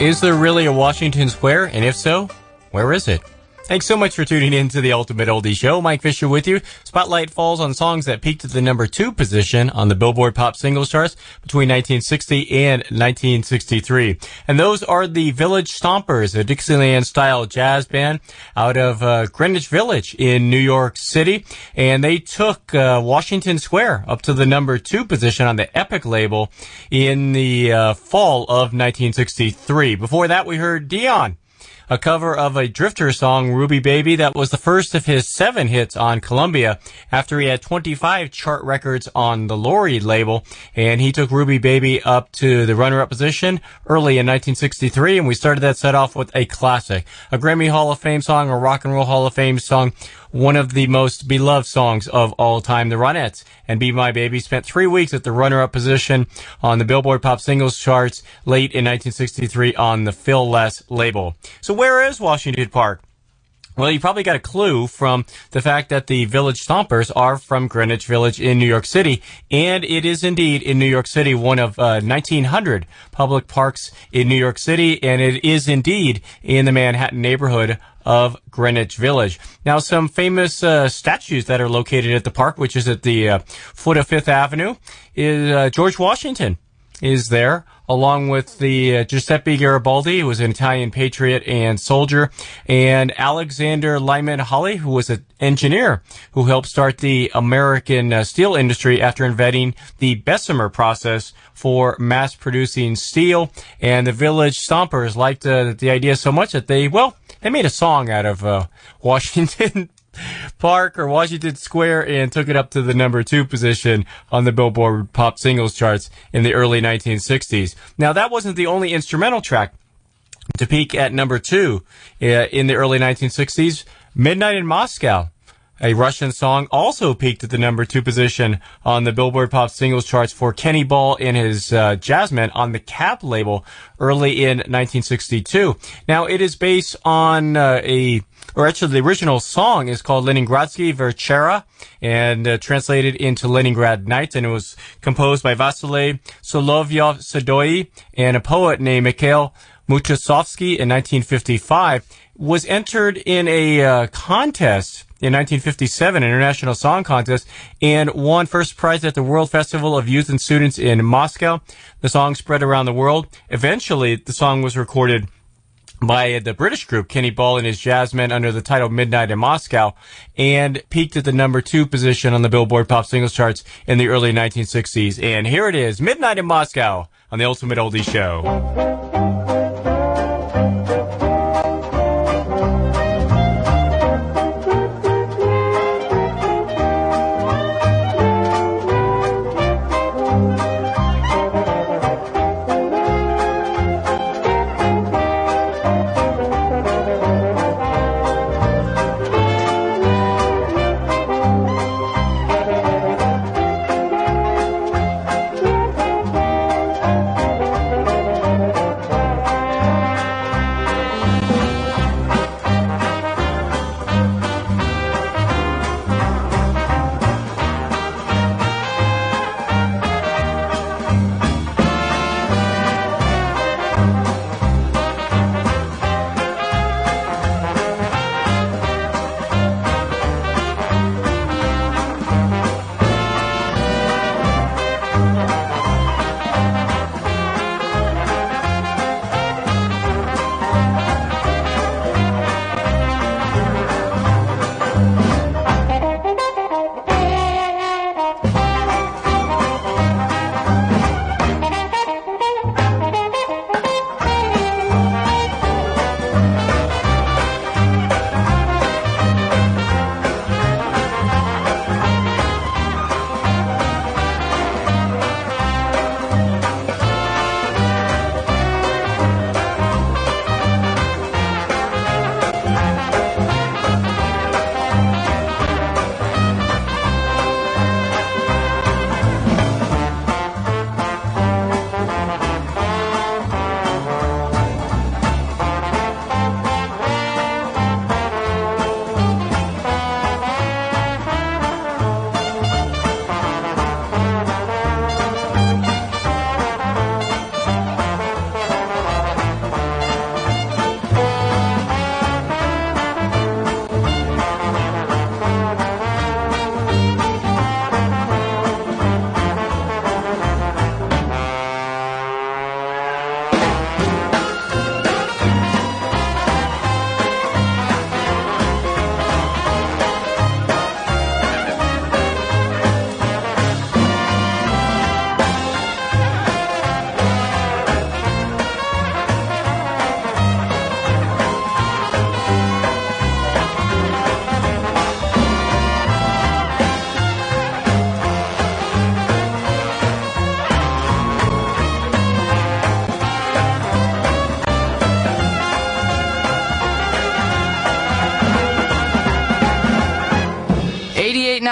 Is there really a Washington Square? And if so, where is it? Thanks so much for tuning in to the Ultimate Oldie Show. Mike Fisher with you. Spotlight falls on songs that peaked at the number two position on the Billboard Pop Singles Charts between 1960 and 1963. And those are the Village Stompers, a Dixieland style jazz band out of uh, Greenwich Village in New York City. And they took uh, Washington Square up to the number two position on the Epic label in the uh, fall of 1963. Before that, we heard Dion a cover of a Drifter song, Ruby Baby, that was the first of his seven hits on Columbia after he had 25 chart records on the Laurie label. And he took Ruby Baby up to the runner-up position early in 1963. And we started that set off with a classic, a Grammy Hall of Fame song, a Rock and Roll Hall of Fame song, one of the most beloved songs of all time, the Ronettes. And Be My Baby spent three weeks at the runner-up position on the Billboard Pop Singles charts late in 1963 on the Philles label. So where is Washington Park? Well, you probably got a clue from the fact that the Village Stompers are from Greenwich Village in New York City. And it is indeed in New York City, one of uh, 1900 public parks in New York City. And it is indeed in the Manhattan neighborhood of Greenwich Village. Now, some famous uh, statues that are located at the park, which is at the uh, foot of Fifth Avenue, is uh, George Washington is there, along with the uh, Giuseppe Garibaldi, who was an Italian patriot and soldier, and Alexander Lyman Holley, who was an engineer who helped start the American uh, steel industry after inventing the Bessemer process for mass producing steel. And the Village Stompers liked uh, the idea so much that they, well, they made a song out of uh, Washington Park or Washington Square and took it up to the number two position on the Billboard Pop Singles charts in the early 1960s. Now, that wasn't the only instrumental track to peak at number two uh, in the early 1960s. Midnight in Moscow. A Russian song also peaked at the number two position on the Billboard Pop Singles charts for Kenny Ball and his uh, Jazzmen on the Kapp label early in 1962. Now, it is based on uh, a or actually the original song is called Leningradsky Vechera and uh, translated into Leningrad Nights, and it was composed by Vasily Solovyov-Sedoi and a poet named Mikhail Matusovsky in 1955. Was entered in a uh, contest in 1957, International Song Contest, and won first prize at the World Festival of Youth and Students in Moscow. The song spread around the world. Eventually, the song was recorded by the British group Kenny Ball and his Jazzmen under the title Midnight in Moscow and peaked at the number two position on the Billboard Pop Singles charts in the early 1960s. And here it is, Midnight in Moscow on the Ultimate Oldie Show.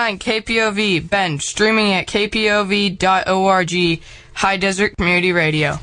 9 KPOV, Bend, streaming at kpov.org, High Desert Community Radio.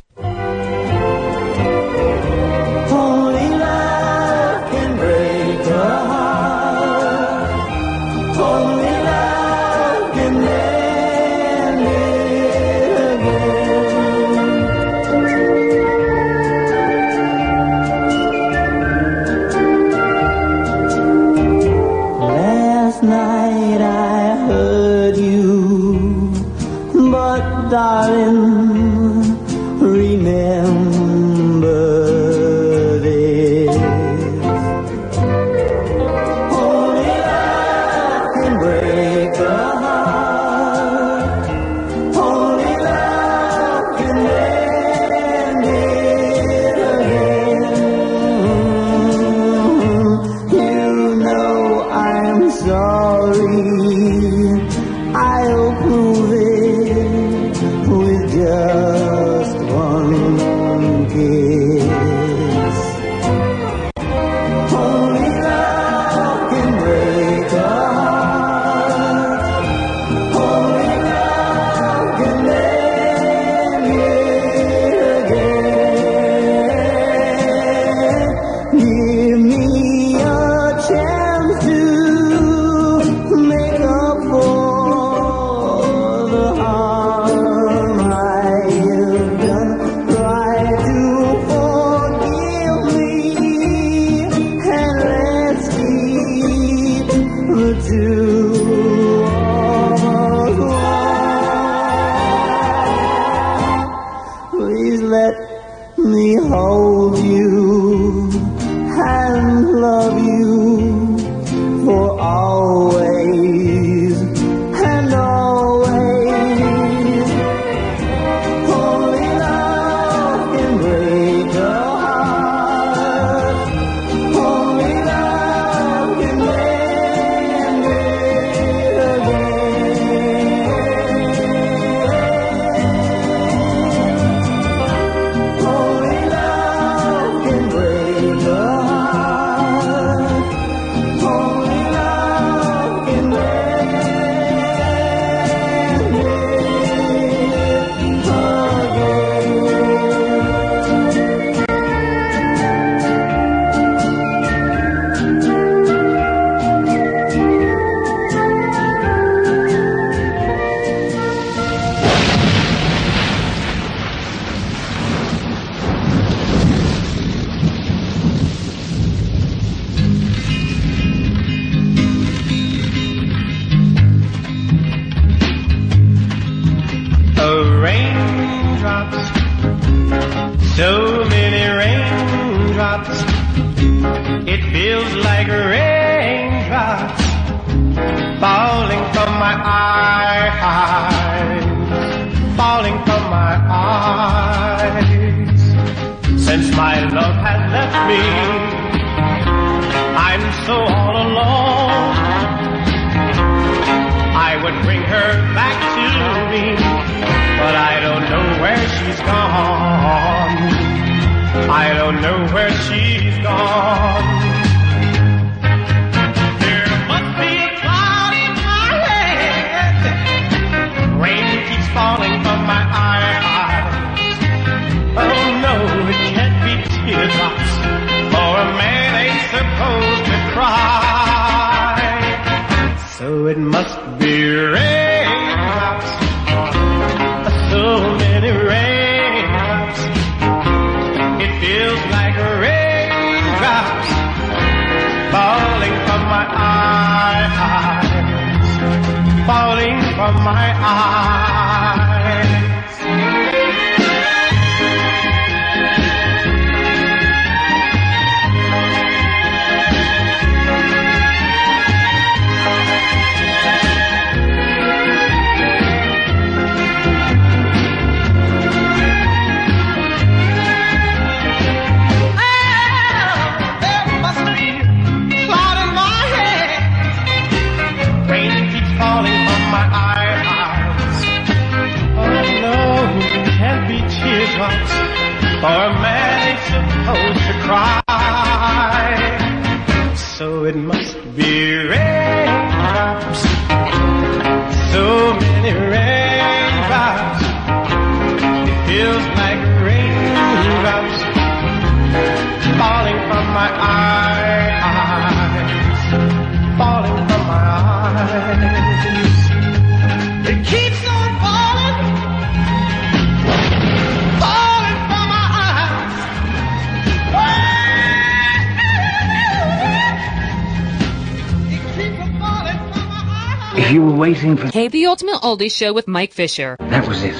The Ultimate Oldie Show with Mike Fisher. That was it.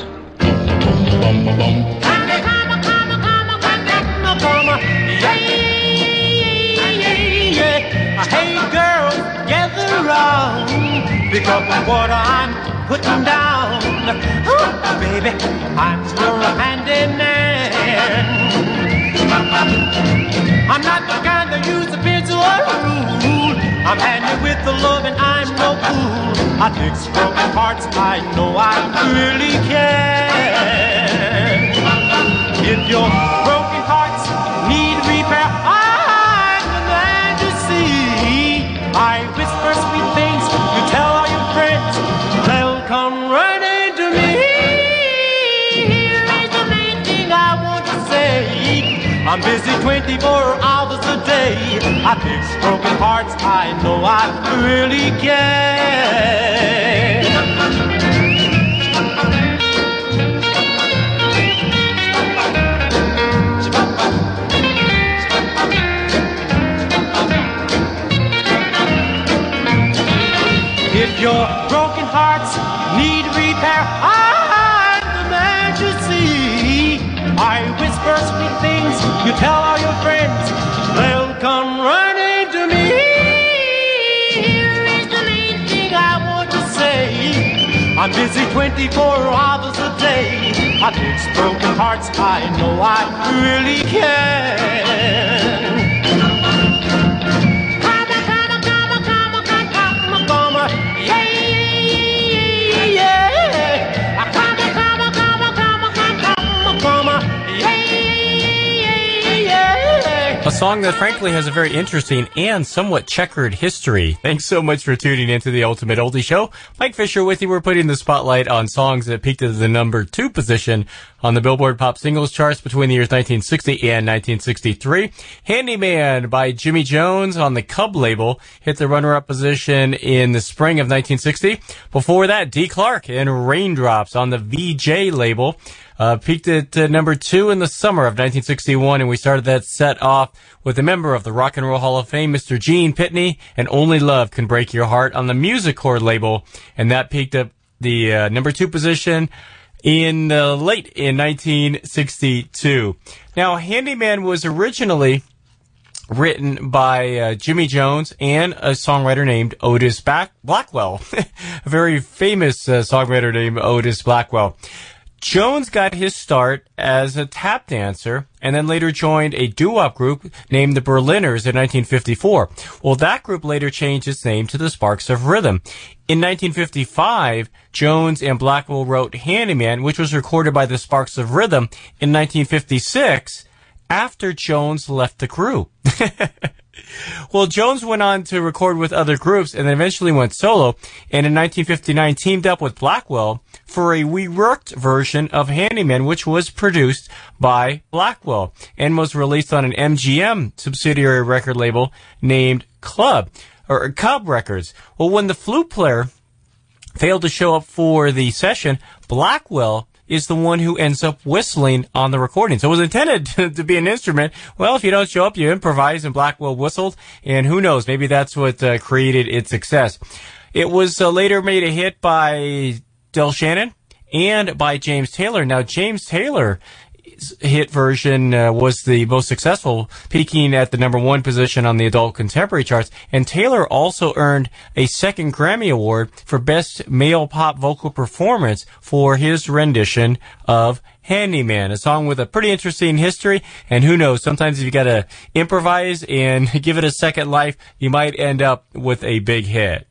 Hey girls, gather round because of what I'm putting down. Ooh, baby, I'm your handyman. I'm not the kind that use a pencil or a rule. I'm handy with the love and I'm no fool. I fix broken hearts, I know I really can. If your broken hearts need repair, I'm the man to see. I whisper sweet things, you tell all your friends, they'll come running to me. Here is the main thing I want to say. I'm busy 24 hours day. I fix broken hearts, I know I really care. If your broken hearts need repair, I'm the man to see. I whisper sweet things, you tell all your friends, I'm busy 24 hours a day. I fix broken hearts, I know I really can. Song that frankly has a very interesting and somewhat checkered history. Thanks so much for tuning into the Ultimate Oldie Show. Mike Fisher with you. We're putting the spotlight on songs that peaked at the number two position on the Billboard Pop Singles charts between the years 1960 and 1963. Handyman by Jimmy Jones on the Cub label hit the runner-up position in the spring of 1960. Before that, Dee Clark and Raindrops on the Vee-Jay label uh, peaked at uh, number two in the summer of 1961, and we started that set off with a member of the Rock and Roll Hall of Fame, Mr. Gene Pitney, and Only Love Can Break Your Heart on the Musicor label, and that peaked up the uh, number two position in uh, late in 1962. Now, Handyman was originally written by uh, Jimmy Jones and a songwriter named Otis Back- Blackwell, a very famous uh, songwriter named Otis Blackwell. Jones got his start as a tap dancer and then later joined a doo-wop group named the Berliners in 1954. Well, that group later changed its name to the Sparks of Rhythm. In 1955, Jones and Blackwell wrote Handyman, which was recorded by the Sparks of Rhythm in 1956 after Jones left the crew. Well, Jones went on to record with other groups and then eventually went solo, and in 1959 teamed up with Blackwell for a reworked version of Handyman, which was produced by Blackwell and was released on an MGM subsidiary record label named Club, or Cub Records. Well, when the flute player failed to show up for the session, Blackwell is the one who ends up whistling on the recording. So it was intended to, to, be an instrument. Well, if you don't show up, you improvise and Blackwell whistled. And who knows, maybe that's what uh, created its success. It was uh, later made a hit by Del Shannon and by James Taylor. Now, James Taylor hit version uh, was the most successful, peaking at the number one position on the adult contemporary charts. And Taylor also earned a second Grammy Award for Best Male Pop Vocal Performance for his rendition of Handyman, a song with a pretty interesting history. And who knows, sometimes if you gotta improvise and give it a second life, you might end up with a big hit.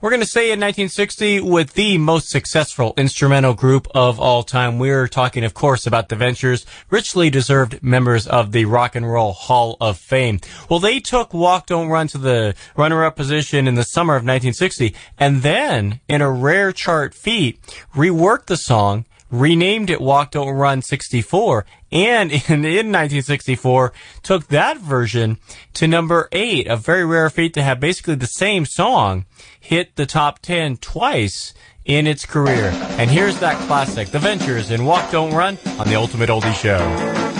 We're going to say in 1960 with the most successful instrumental group of all time. We're talking, of course, about the Ventures, richly deserved members of the Rock and Roll Hall of Fame. Well, they took Walk Don't Run to the runner-up position in the summer of 1960 and then, in a rare chart feat, reworked the song renamed it Walk Don't Run 64, and in, in 1964 took that version to number 8, a very rare feat to have basically the same song hit the top 10 twice in its career. And here's that classic, The Ventures in Walk Don't Run on the Ultimate Oldie Show.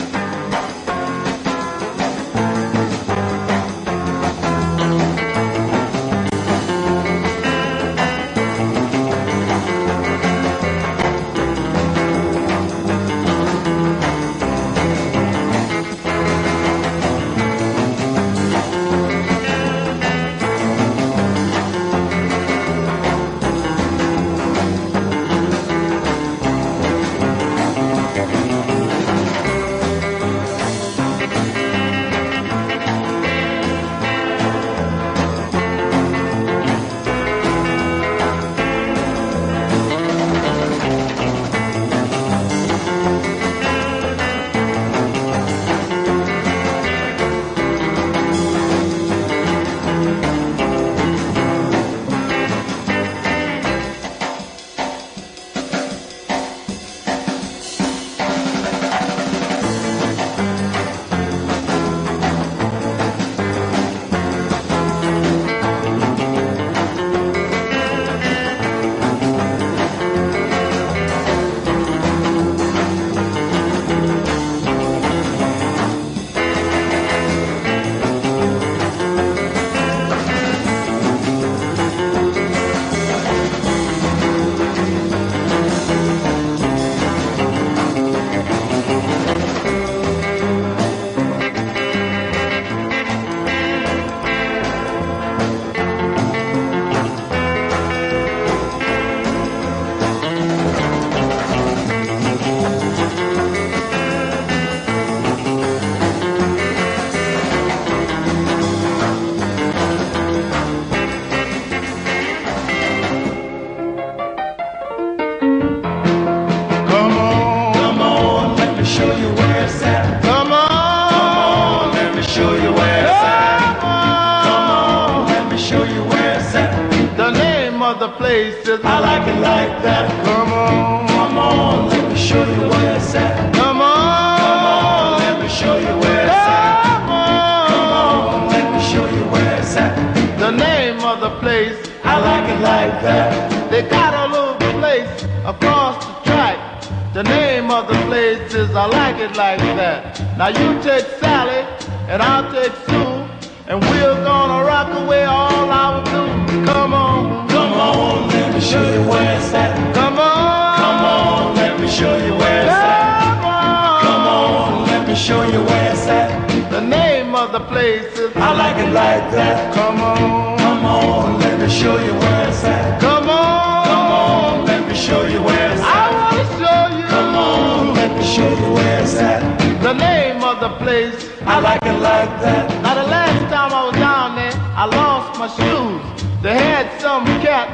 Of the place I like it like that. Come on, come on, let me show you where it's at. Come on, come on, let me show you where it's at. I wanna show you. Come on, let me show you where it's at. The name of the place, I like it like that. Now the last time I was down there, I lost my shoes. They had some cat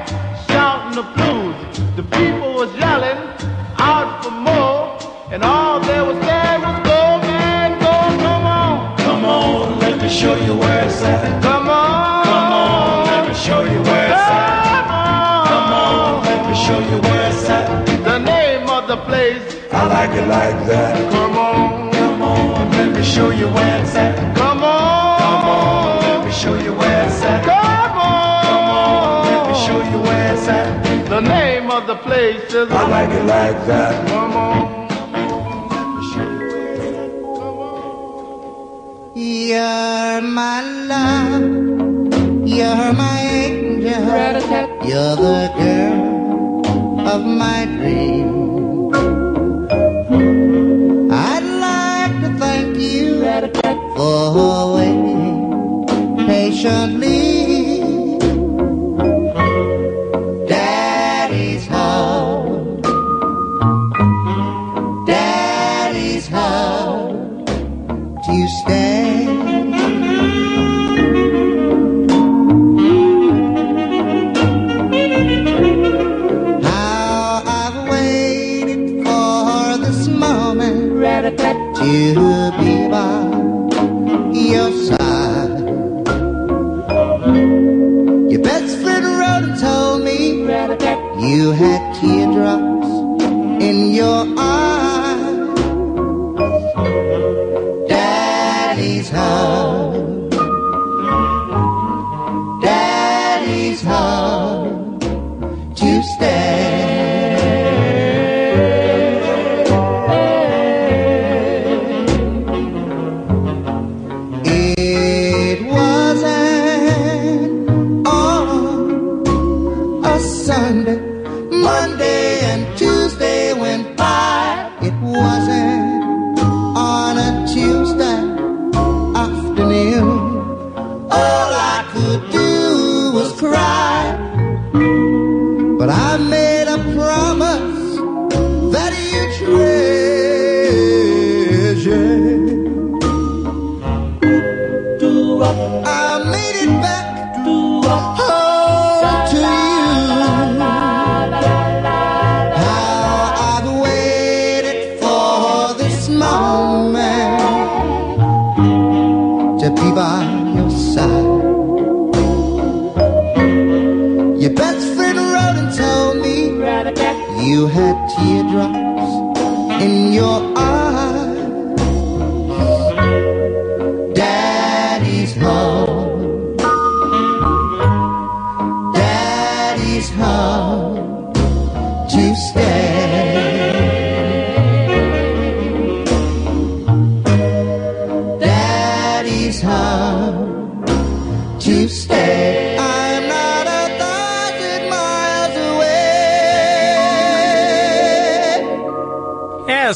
shouting the blues. The people was yelling out for more, and all there was I like it like that. Come on, come on, let me show you where it's at. Come on, come on, let me show you where it's at. Come on, come on, let me show you where it's at. The name of the place is I like it like that. Come on. Let me show You're my love. You're my angel. You're the girl of my dream. Waiting patiently. Daddy's home. Daddy's home to stay. How I've waited for this moment to be your side. Your best friend wrote and told me you had teardrops in your eyes.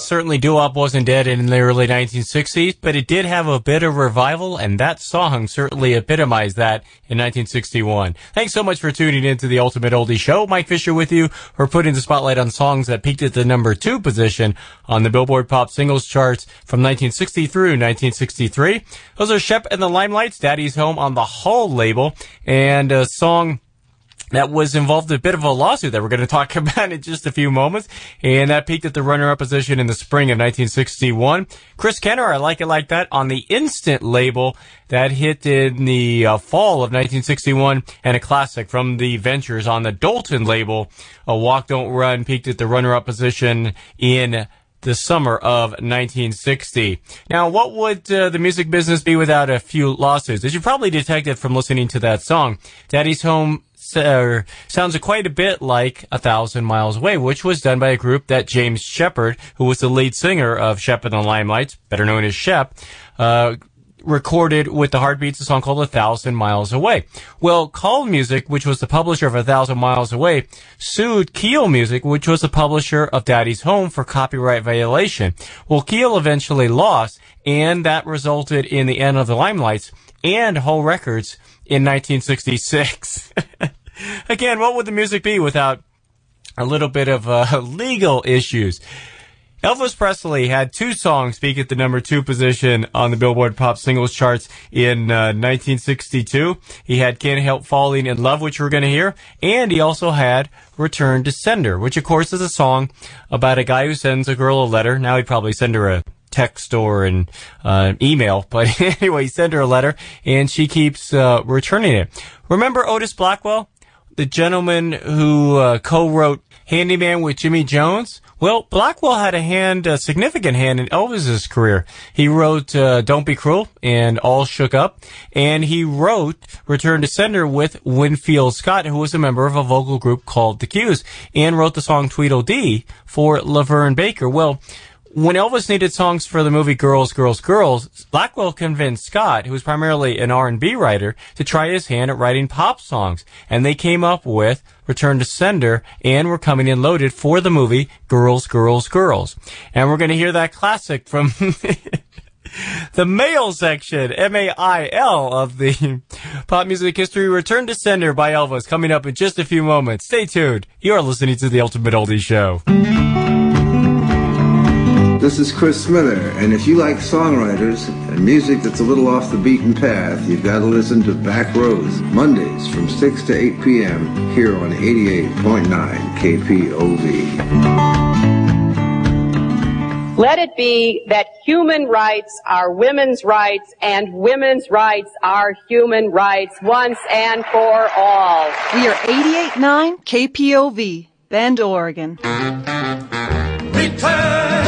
Certainly doo-wop wasn't dead in the early 1960s, but it did have a bit of revival, and that song certainly epitomized that in 1961. Thanks so much for tuning in to the Ultimate Oldie Show. Mike Fisher with you. We're putting the spotlight on songs that peaked at the number two position on the Billboard Pop Singles charts from 1960 through 1963. Those are Shep and the Limelights, Daddy's Home on the Hull label, and a song that was involved in a bit of a lawsuit that we're going to talk about in just a few moments. And that peaked at the runner-up position in the spring of 1961. Chris Kenner, I Like It Like That on the Instant label that hit in the uh, fall of 1961 and a classic from the Ventures on the Dolton label. A Walk Don't Run peaked at the runner-up position in the summer of 1960. Now, what would uh, the music business be without a few lawsuits? As you probably detected from listening to that song, Daddy's Home uh, sounds quite a bit like A Thousand Miles Away, which was done by a group that James Shepard, who was the lead singer of Shep and the Limelights, better known as Shep, uh, recorded with the Heartbeats a song called A Thousand Miles Away. Well, Call Music, which was the publisher of A Thousand Miles Away, sued Keel Music, which was the publisher of Daddy's Home for copyright violation. Well, Keel eventually lost, and that resulted in the end of the Limelights and Hull Records in 1966. Again, what would the music be without a little bit of uh, legal issues? Elvis Presley had two songs peak at the number two position on the Billboard Pop Singles charts in uh, 1962. He had Can't Help Falling in Love, which we're going to hear, and he also had Return to Sender, which of course is a song about a guy who sends a girl a letter. Now he'd probably send her a text or an uh, email, but anyway, he sent her a letter, and she keeps uh, returning it. Remember Otis Blackwell, the gentleman who uh, co-wrote Handyman with Jimmy Jones? Well, Blackwell had a hand, a significant hand in Elvis's career. He wrote uh, "Don't Be Cruel" and "All Shook Up," and he wrote "Return to Sender" with Winfield Scott, who was a member of a vocal group called the Cues, and wrote the song "Tweedledee" for LaVern Baker. Well, when Elvis needed songs for the movie Girls, Girls, Girls, Blackwell convinced Scott, who was primarily an R&B writer, to try his hand at writing pop songs. And they came up with Return to Sender and were coming in loaded for the movie Girls, Girls, Girls. And we're going to hear that classic from the mail section, M-A-I-L, of the pop music history Return to Sender by Elvis coming up in just a few moments. Stay tuned. You are listening to the Ultimate Oldie Show. This is Chris Miller, and if you like songwriters and music that's a little off the beaten path, you've got to listen to Back Roads, Mondays from 6 to 8 p.m. here on 88.9 KPOV. Let it be that human rights are women's rights and women's rights are human rights once and for all. We are 88.9 KPOV, Bend, Oregon. Return to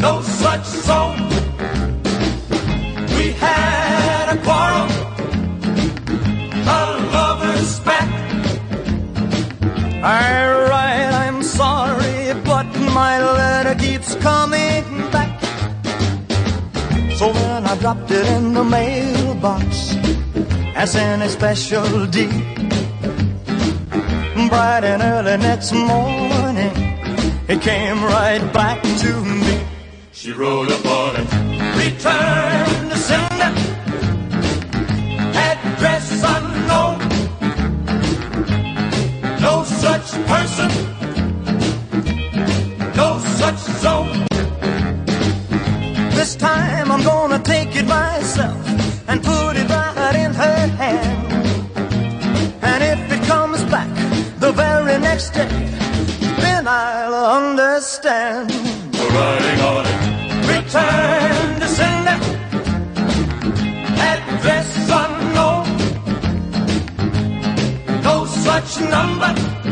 No such zone. We had a quarrel. A lover's spat. Alright, I'm sorry, but my letter keeps coming back. So then I dropped it in the mailbox as in a special deed. Bright and early next morning, it came right back to me. Wrote upon it. Return to sender. Address unknown. No such person. No such zone. This time I'm gonna take it myself and put it right in her hand. And if it comes back the very next day, then I'll understand. Number.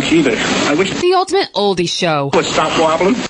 much either. I wish the ultimate oldie show would stop wobbling.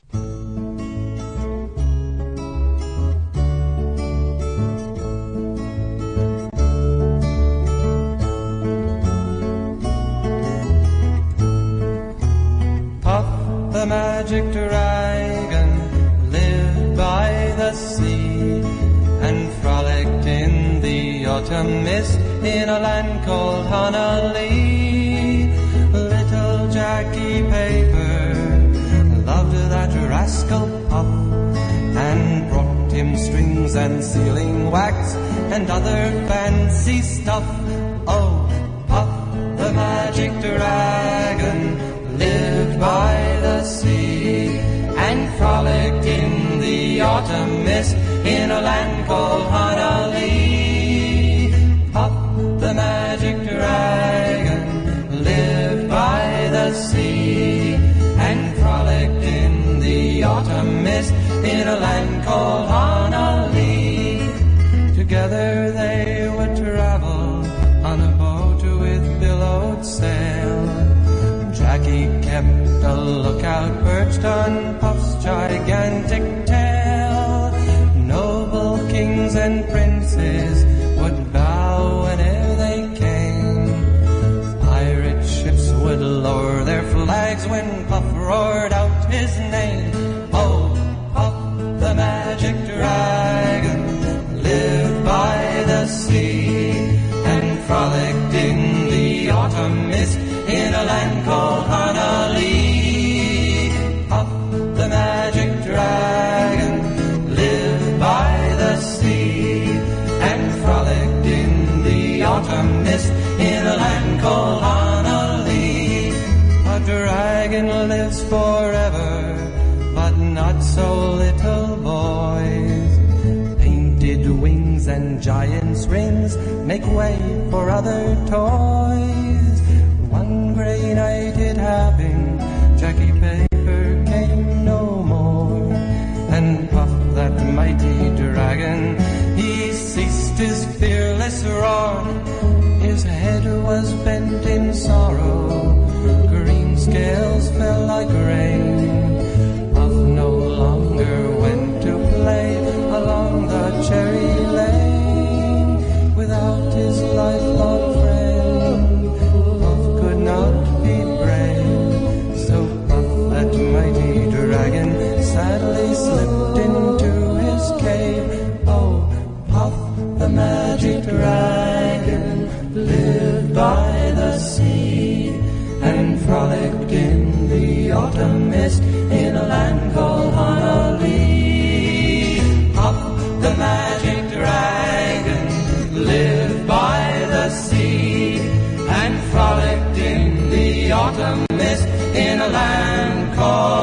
A land called.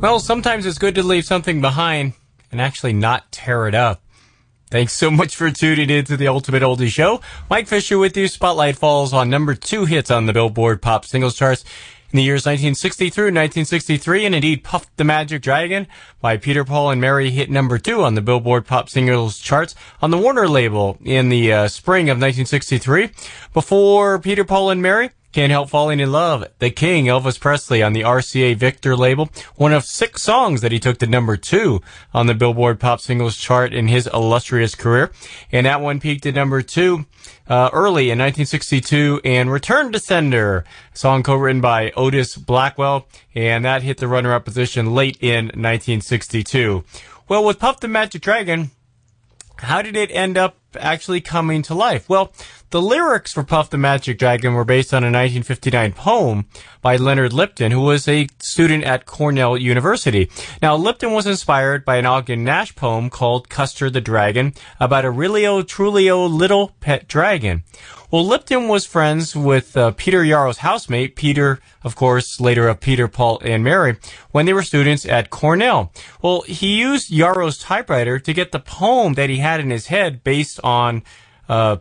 Well, sometimes it's good to leave something behind and actually not tear it up. Thanks so much for tuning in to the Ultimate Oldie Show. Mike Fisher with you. Spotlight falls on number two hits on the Billboard Pop Singles Charts in the years 1960 through 1963, and indeed Puff the Magic Dragon by Peter, Paul, and Mary hit number two on the Billboard Pop Singles Charts on the Warner label in the uh, spring of 1963. Before Peter, Paul, and Mary, can't Help Falling in Love, The King, Elvis Presley on the RCA Victor label, one of six songs that he took to number two on the Billboard Pop Singles chart in his illustrious career. And that one peaked at number two uh, early in 1962 and Return to Sender, song co-written by Otis Blackwell, and that hit the runner-up position late in 1962. Well, with Puff the Magic Dragon, how did it end up actually coming to life? Well, the lyrics for Puff the Magic Dragon were based on a 1959 poem by Leonard Lipton, who was a student at Cornell University. Now, Lipton was inspired by an Ogden Nash poem called Custard the Dragon about a realio trulio little pet dragon. Well, Lipton was friends with uh, Peter Yarrow's housemate, Peter, of course, later of Peter, Paul, and Mary, when they were students at Cornell. Well, he used Yarrow's typewriter to get the poem that he had in his head based on uh,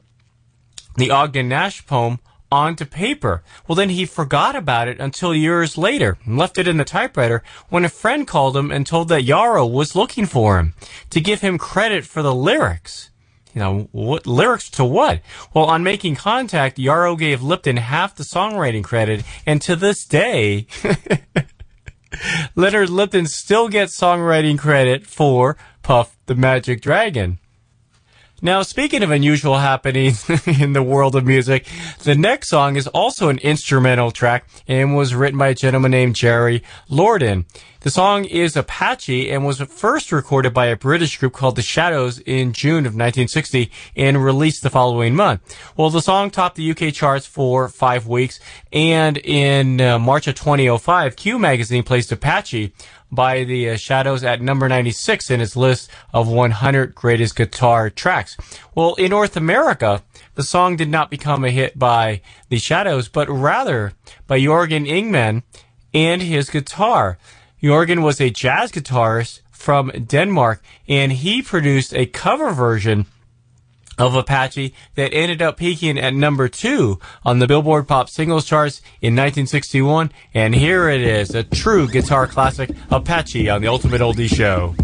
the Ogden Nash poem onto paper. Well, then he forgot about it until years later and left it in the typewriter when a friend called him and told that Yarrow was looking for him to give him credit for the lyrics. You know, what lyrics to what? Well, on making contact, Yarrow gave Lipton half the songwriting credit, and to this day, Leonard Lipton still gets songwriting credit for Puff the Magic Dragon. Now, speaking of unusual happenings in the world of music, the next song is also an instrumental track and was written by a gentleman named Jerry Lordan. The song is Apache and was first recorded by a British group called The Shadows in June of 1960 and released the following month. Well, the song topped the UK charts for five weeks and in uh, March of 2005, Q magazine placed Apache by the uh, Shadows at number 96 in its list of 100 greatest guitar tracks. Well, in North America, the song did not become a hit by the Shadows, but rather by Jorgen Ingmann and his guitar. Jorgen was a jazz guitarist from Denmark, and he produced a cover version of Apache that ended up peaking at number two on the Billboard Pop Singles charts in 1961. And here it is, a true guitar classic, Apache on the Ultimate Oldie Show.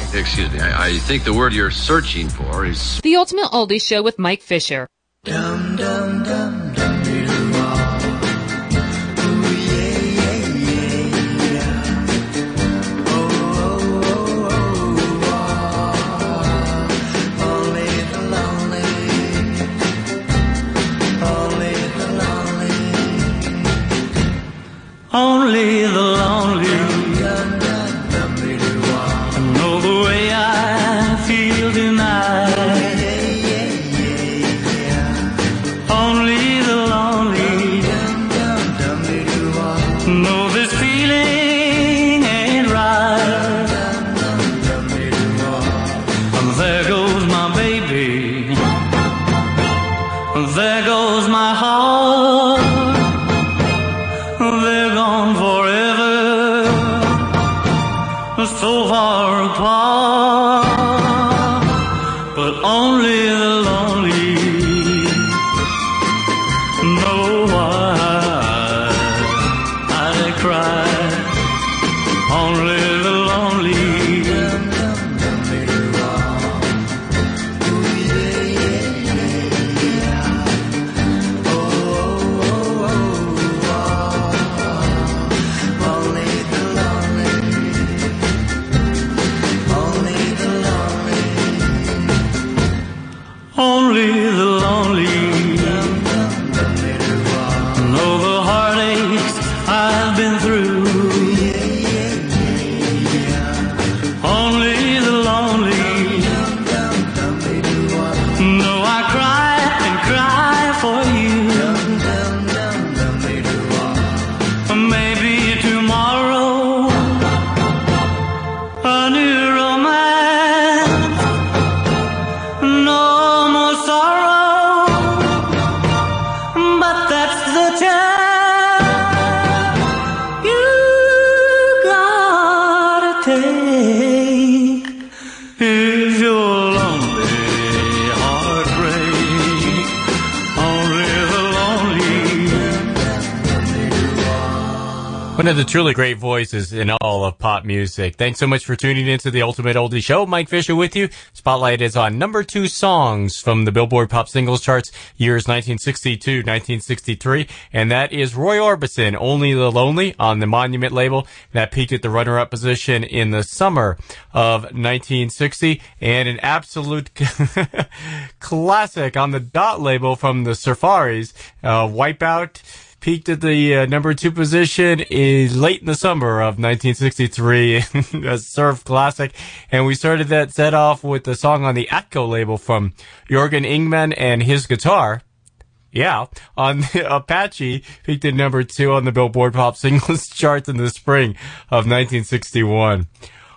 Toy. Excuse me, I, I think the word you're searching for is. The Ultimate Oldie Show with Mike Fisher. Dum dum dum dum Only the of the truly great voices in all of pop music. Thanks so much for tuning into the Ultimate Oldie Show. Mike Fisher with you. Spotlight is on number two songs from the Billboard Pop Singles Charts years 1962, 1963, and that is Roy Orbison, Only the Lonely on the Monument label. That peaked at the runner-up position in the summer of 1960, and an absolute classic on the Dot label from the Surfaris, uh, Wipeout peaked at the uh, number two position in late in the summer of 1963 a surf classic and we started that set off with the song on the atco label from Jorgen Ingmann and his guitar yeah, on the Apache, peaked at number two on the Billboard Pop Singles charts in the spring of 1961.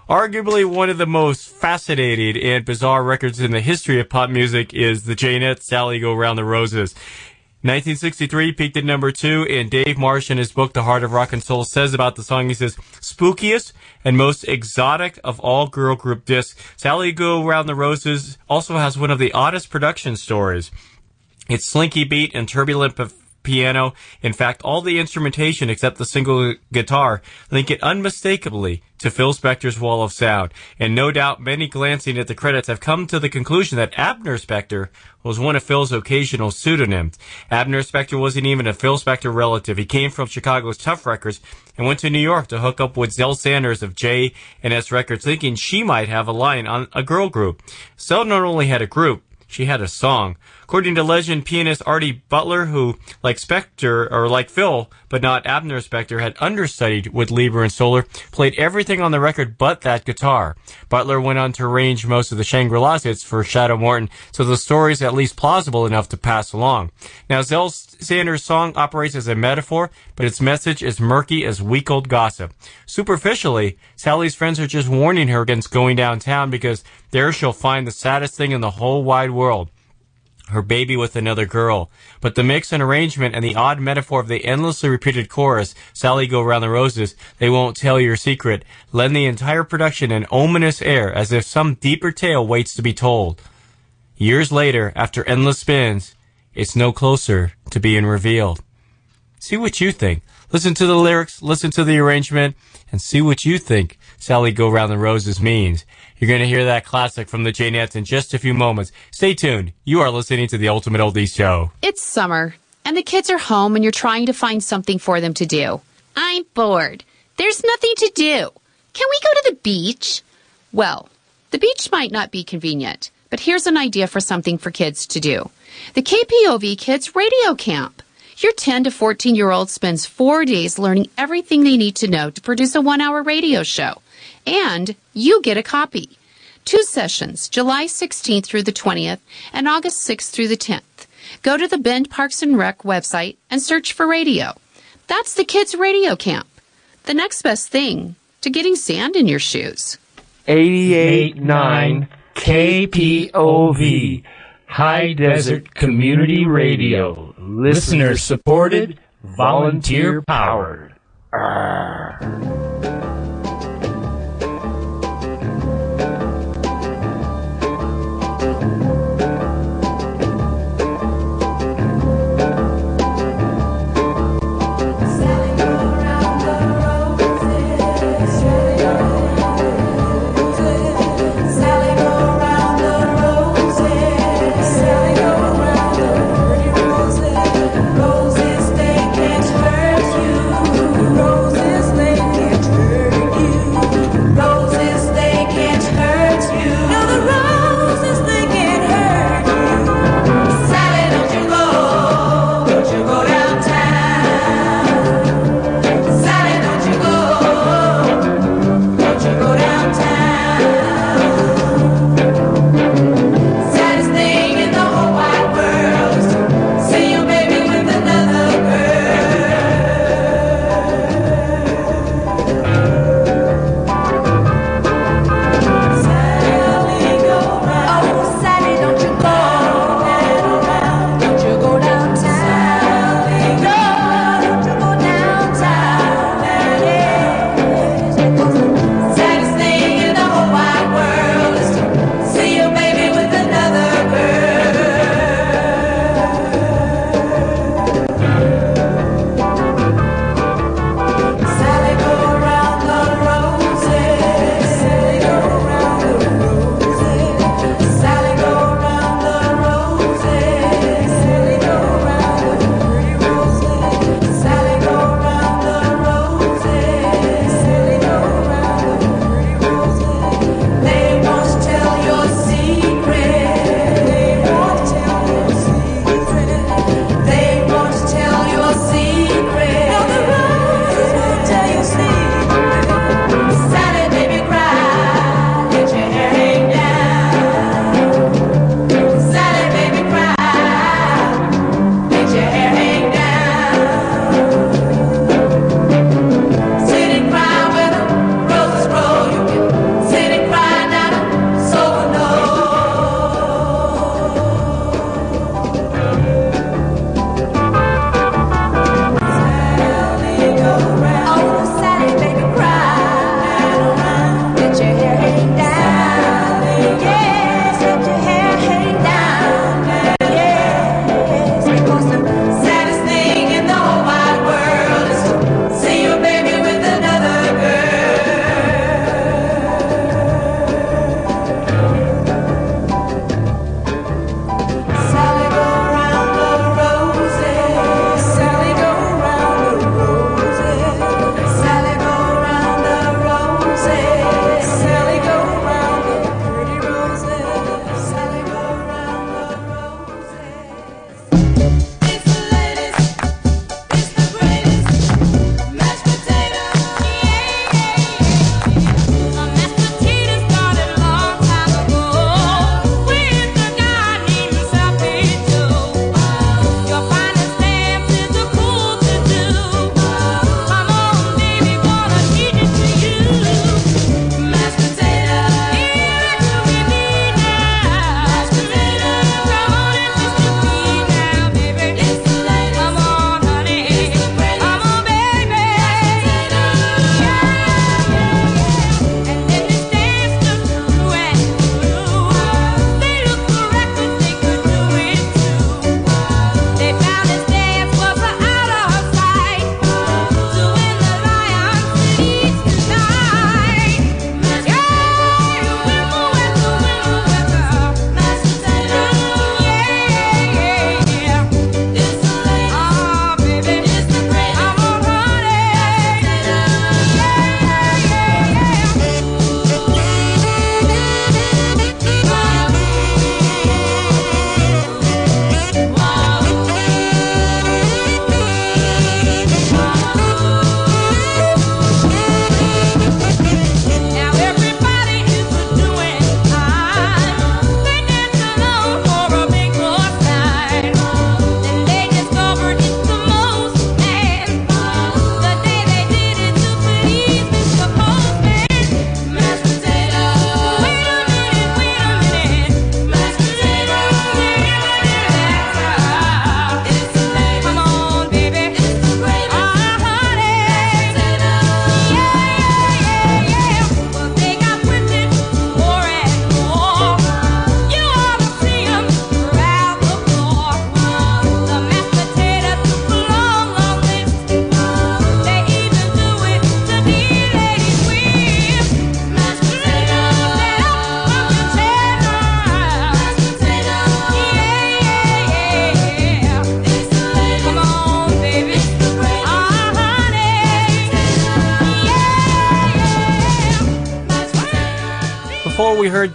Arguably one of the most fascinating and bizarre records in the history of pop music is the Jaynetts Sally Go Round the Roses. 1963 peaked at number two, and Dave Marsh in his book The Heart of Rock and Soul says about the song, he says, spookiest and most exotic of all girl group discs. Sally Go Round the Roses also has one of the oddest production stories. Its slinky beat and turbulent piano, in fact, all the instrumentation except the single guitar, link it unmistakably to Phil Spector's Wall of Sound. And no doubt many glancing at the credits have come to the conclusion that Abner Spector was one of Phil's occasional pseudonyms. Abner Spector wasn't even a Phil Spector relative. He came from Chicago's Tuff Records and went to New York to hook up with Zell Sanders of J and S Records, thinking she might have a line on a girl group. Zell not only had a group, she had a song. According to legend pianist Artie Butler, who, like Spector, or like Phil, but not Abner Spector, had understudied with Leiber and Stoller, played everything on the record but that guitar. Butler went on to arrange most of the Shangri-La hits for Shadow Morton, so the story is at least plausible enough to pass along. Now, Zell Sanders' song operates as a metaphor, but its message is murky as week old gossip. Superficially, Sally's friends are just warning her against going downtown because there she'll find the saddest thing in the whole wide world her baby with another girl. But the mix and arrangement and the odd metaphor of the endlessly repeated chorus, Sally Go Round the Roses, they won't tell your secret, lend the entire production an ominous air as if some deeper tale waits to be told. Years later, after endless spins, it's no closer to being revealed. See what you think. Listen to the lyrics, listen to the arrangement, and see what you think Sally Go Round the Roses means. You're going to hear that classic from the Jaynetts in just a few moments. Stay tuned. You are listening to the Ultimate Oldies Show. It's summer, and the kids are home, and you're trying to find something for them to do. I'm bored. There's nothing to do. Can we go to the beach? Well, the beach might not be convenient, but here's an idea for something for kids to do. The KPOV Kids Radio Camp. Your 10 to 14 year old spends four days learning everything they need to know to produce a one hour radio show. And you get a copy. Two sessions, July 16th through the 20th and August 6th through the 10th. Go to the Bend Parks and Rec website and search for radio. That's the kids' radio camp. The next best thing to getting sand in your shoes. 88.9 KPOV High Desert Community Radio. Listener supported, volunteer powered. Roses,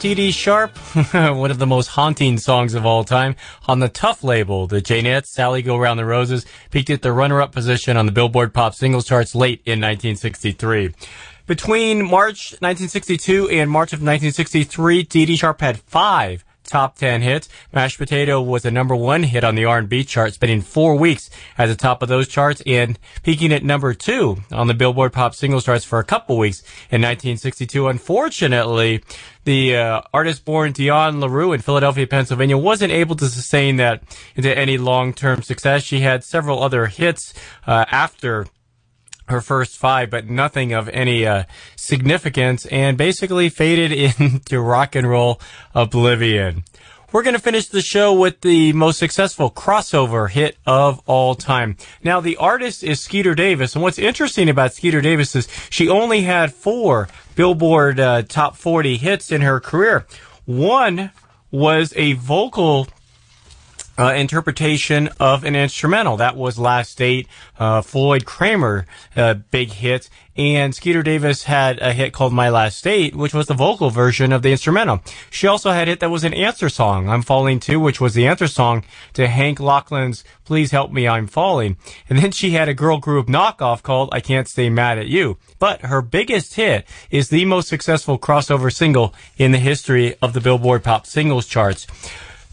Dee Sharp, one of the most haunting songs of all time, on the Tuff label. The Jaynetts, Sally Go Round the Roses, peaked at the runner-up position on the Billboard Pop Singles Charts late in 1963. Between March 1962 and March of 1963, Dee Dee Sharp had five top 10 hits. Mashed Potato was a number one hit on the R&B chart, spending four weeks at the top of those charts and peaking at number two on the Billboard Pop Singles charts for a couple weeks in 1962. Unfortunately, the uh, artist born Dion LaRue in Philadelphia, Pennsylvania wasn't able to sustain that into any long-term success. She had several other hits uh, after her first five, but nothing of any uh, significance, and basically faded into rock and roll oblivion. We're going to finish the show with the most successful crossover hit of all time. Now, the artist is Skeeter Davis, and what's interesting about Skeeter Davis is she only had four Billboard uh, Top 40 hits in her career. One was a vocal uh, interpretation of an instrumental. That was Last Date, uh, Floyd Cramer, uh, big hit. And Skeeter Davis had a hit called My Last Date, which was the vocal version of the instrumental. She also had a hit that was an answer song, I'm Falling Too, which was the answer song to Hank Locklin's Please Help Me, I'm Falling. And then she had a girl group knockoff called I Can't Stay Mad at You. But her biggest hit is the most successful crossover single in the history of the Billboard Pop Singles charts.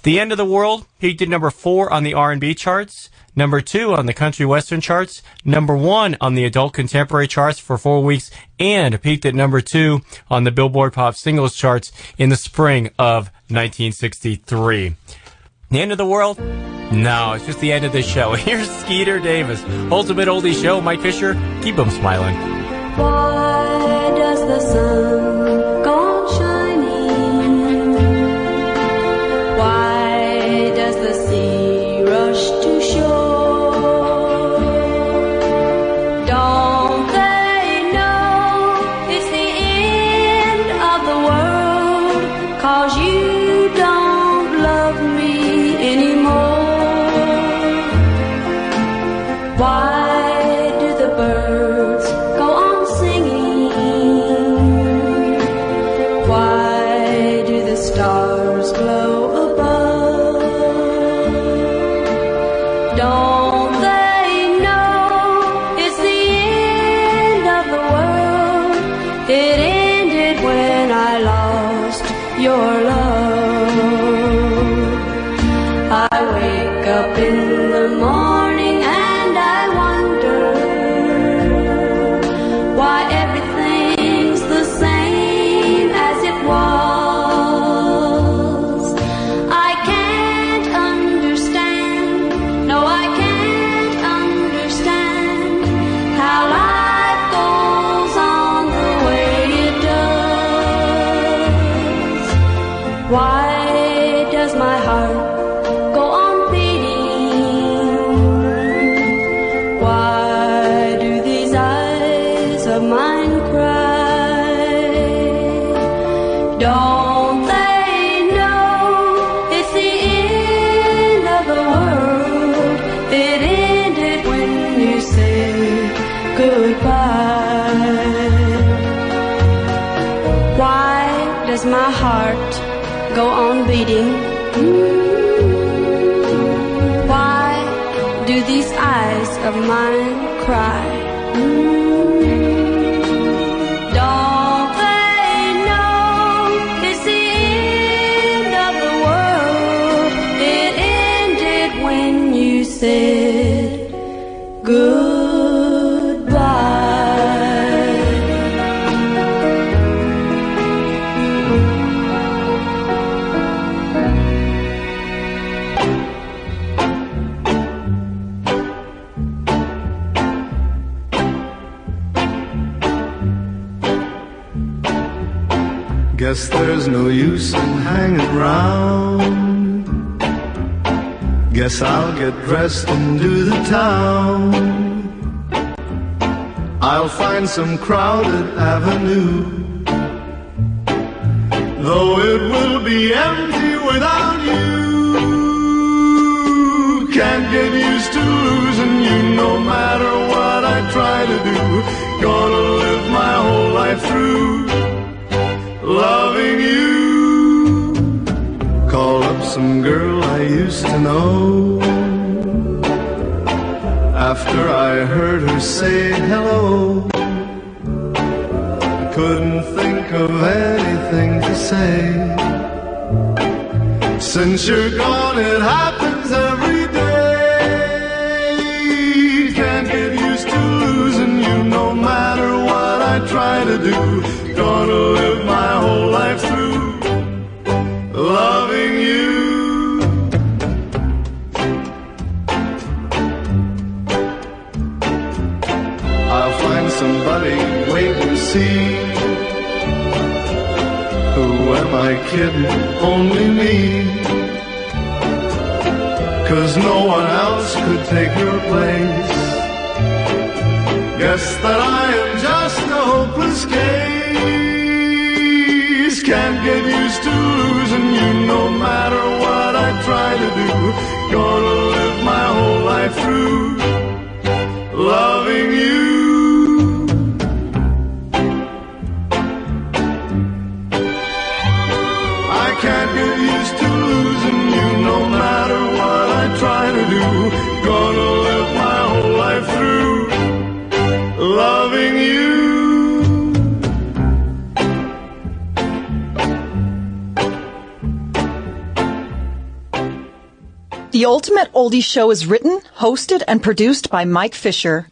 The End of the World peaked at number four on the R&B charts, number two on the country western charts, number one on the adult contemporary charts for four weeks, and peaked at number two on the Billboard Pop Singles charts in the spring of 1963. The end of the world? No, it's just the end of the show. Here's Skeeter Davis, Ultimate Oldie Show. Mike Fisher, keep 'em smiling. Why does the sun Weekly Show is written, hosted, and produced by Mike Fisher.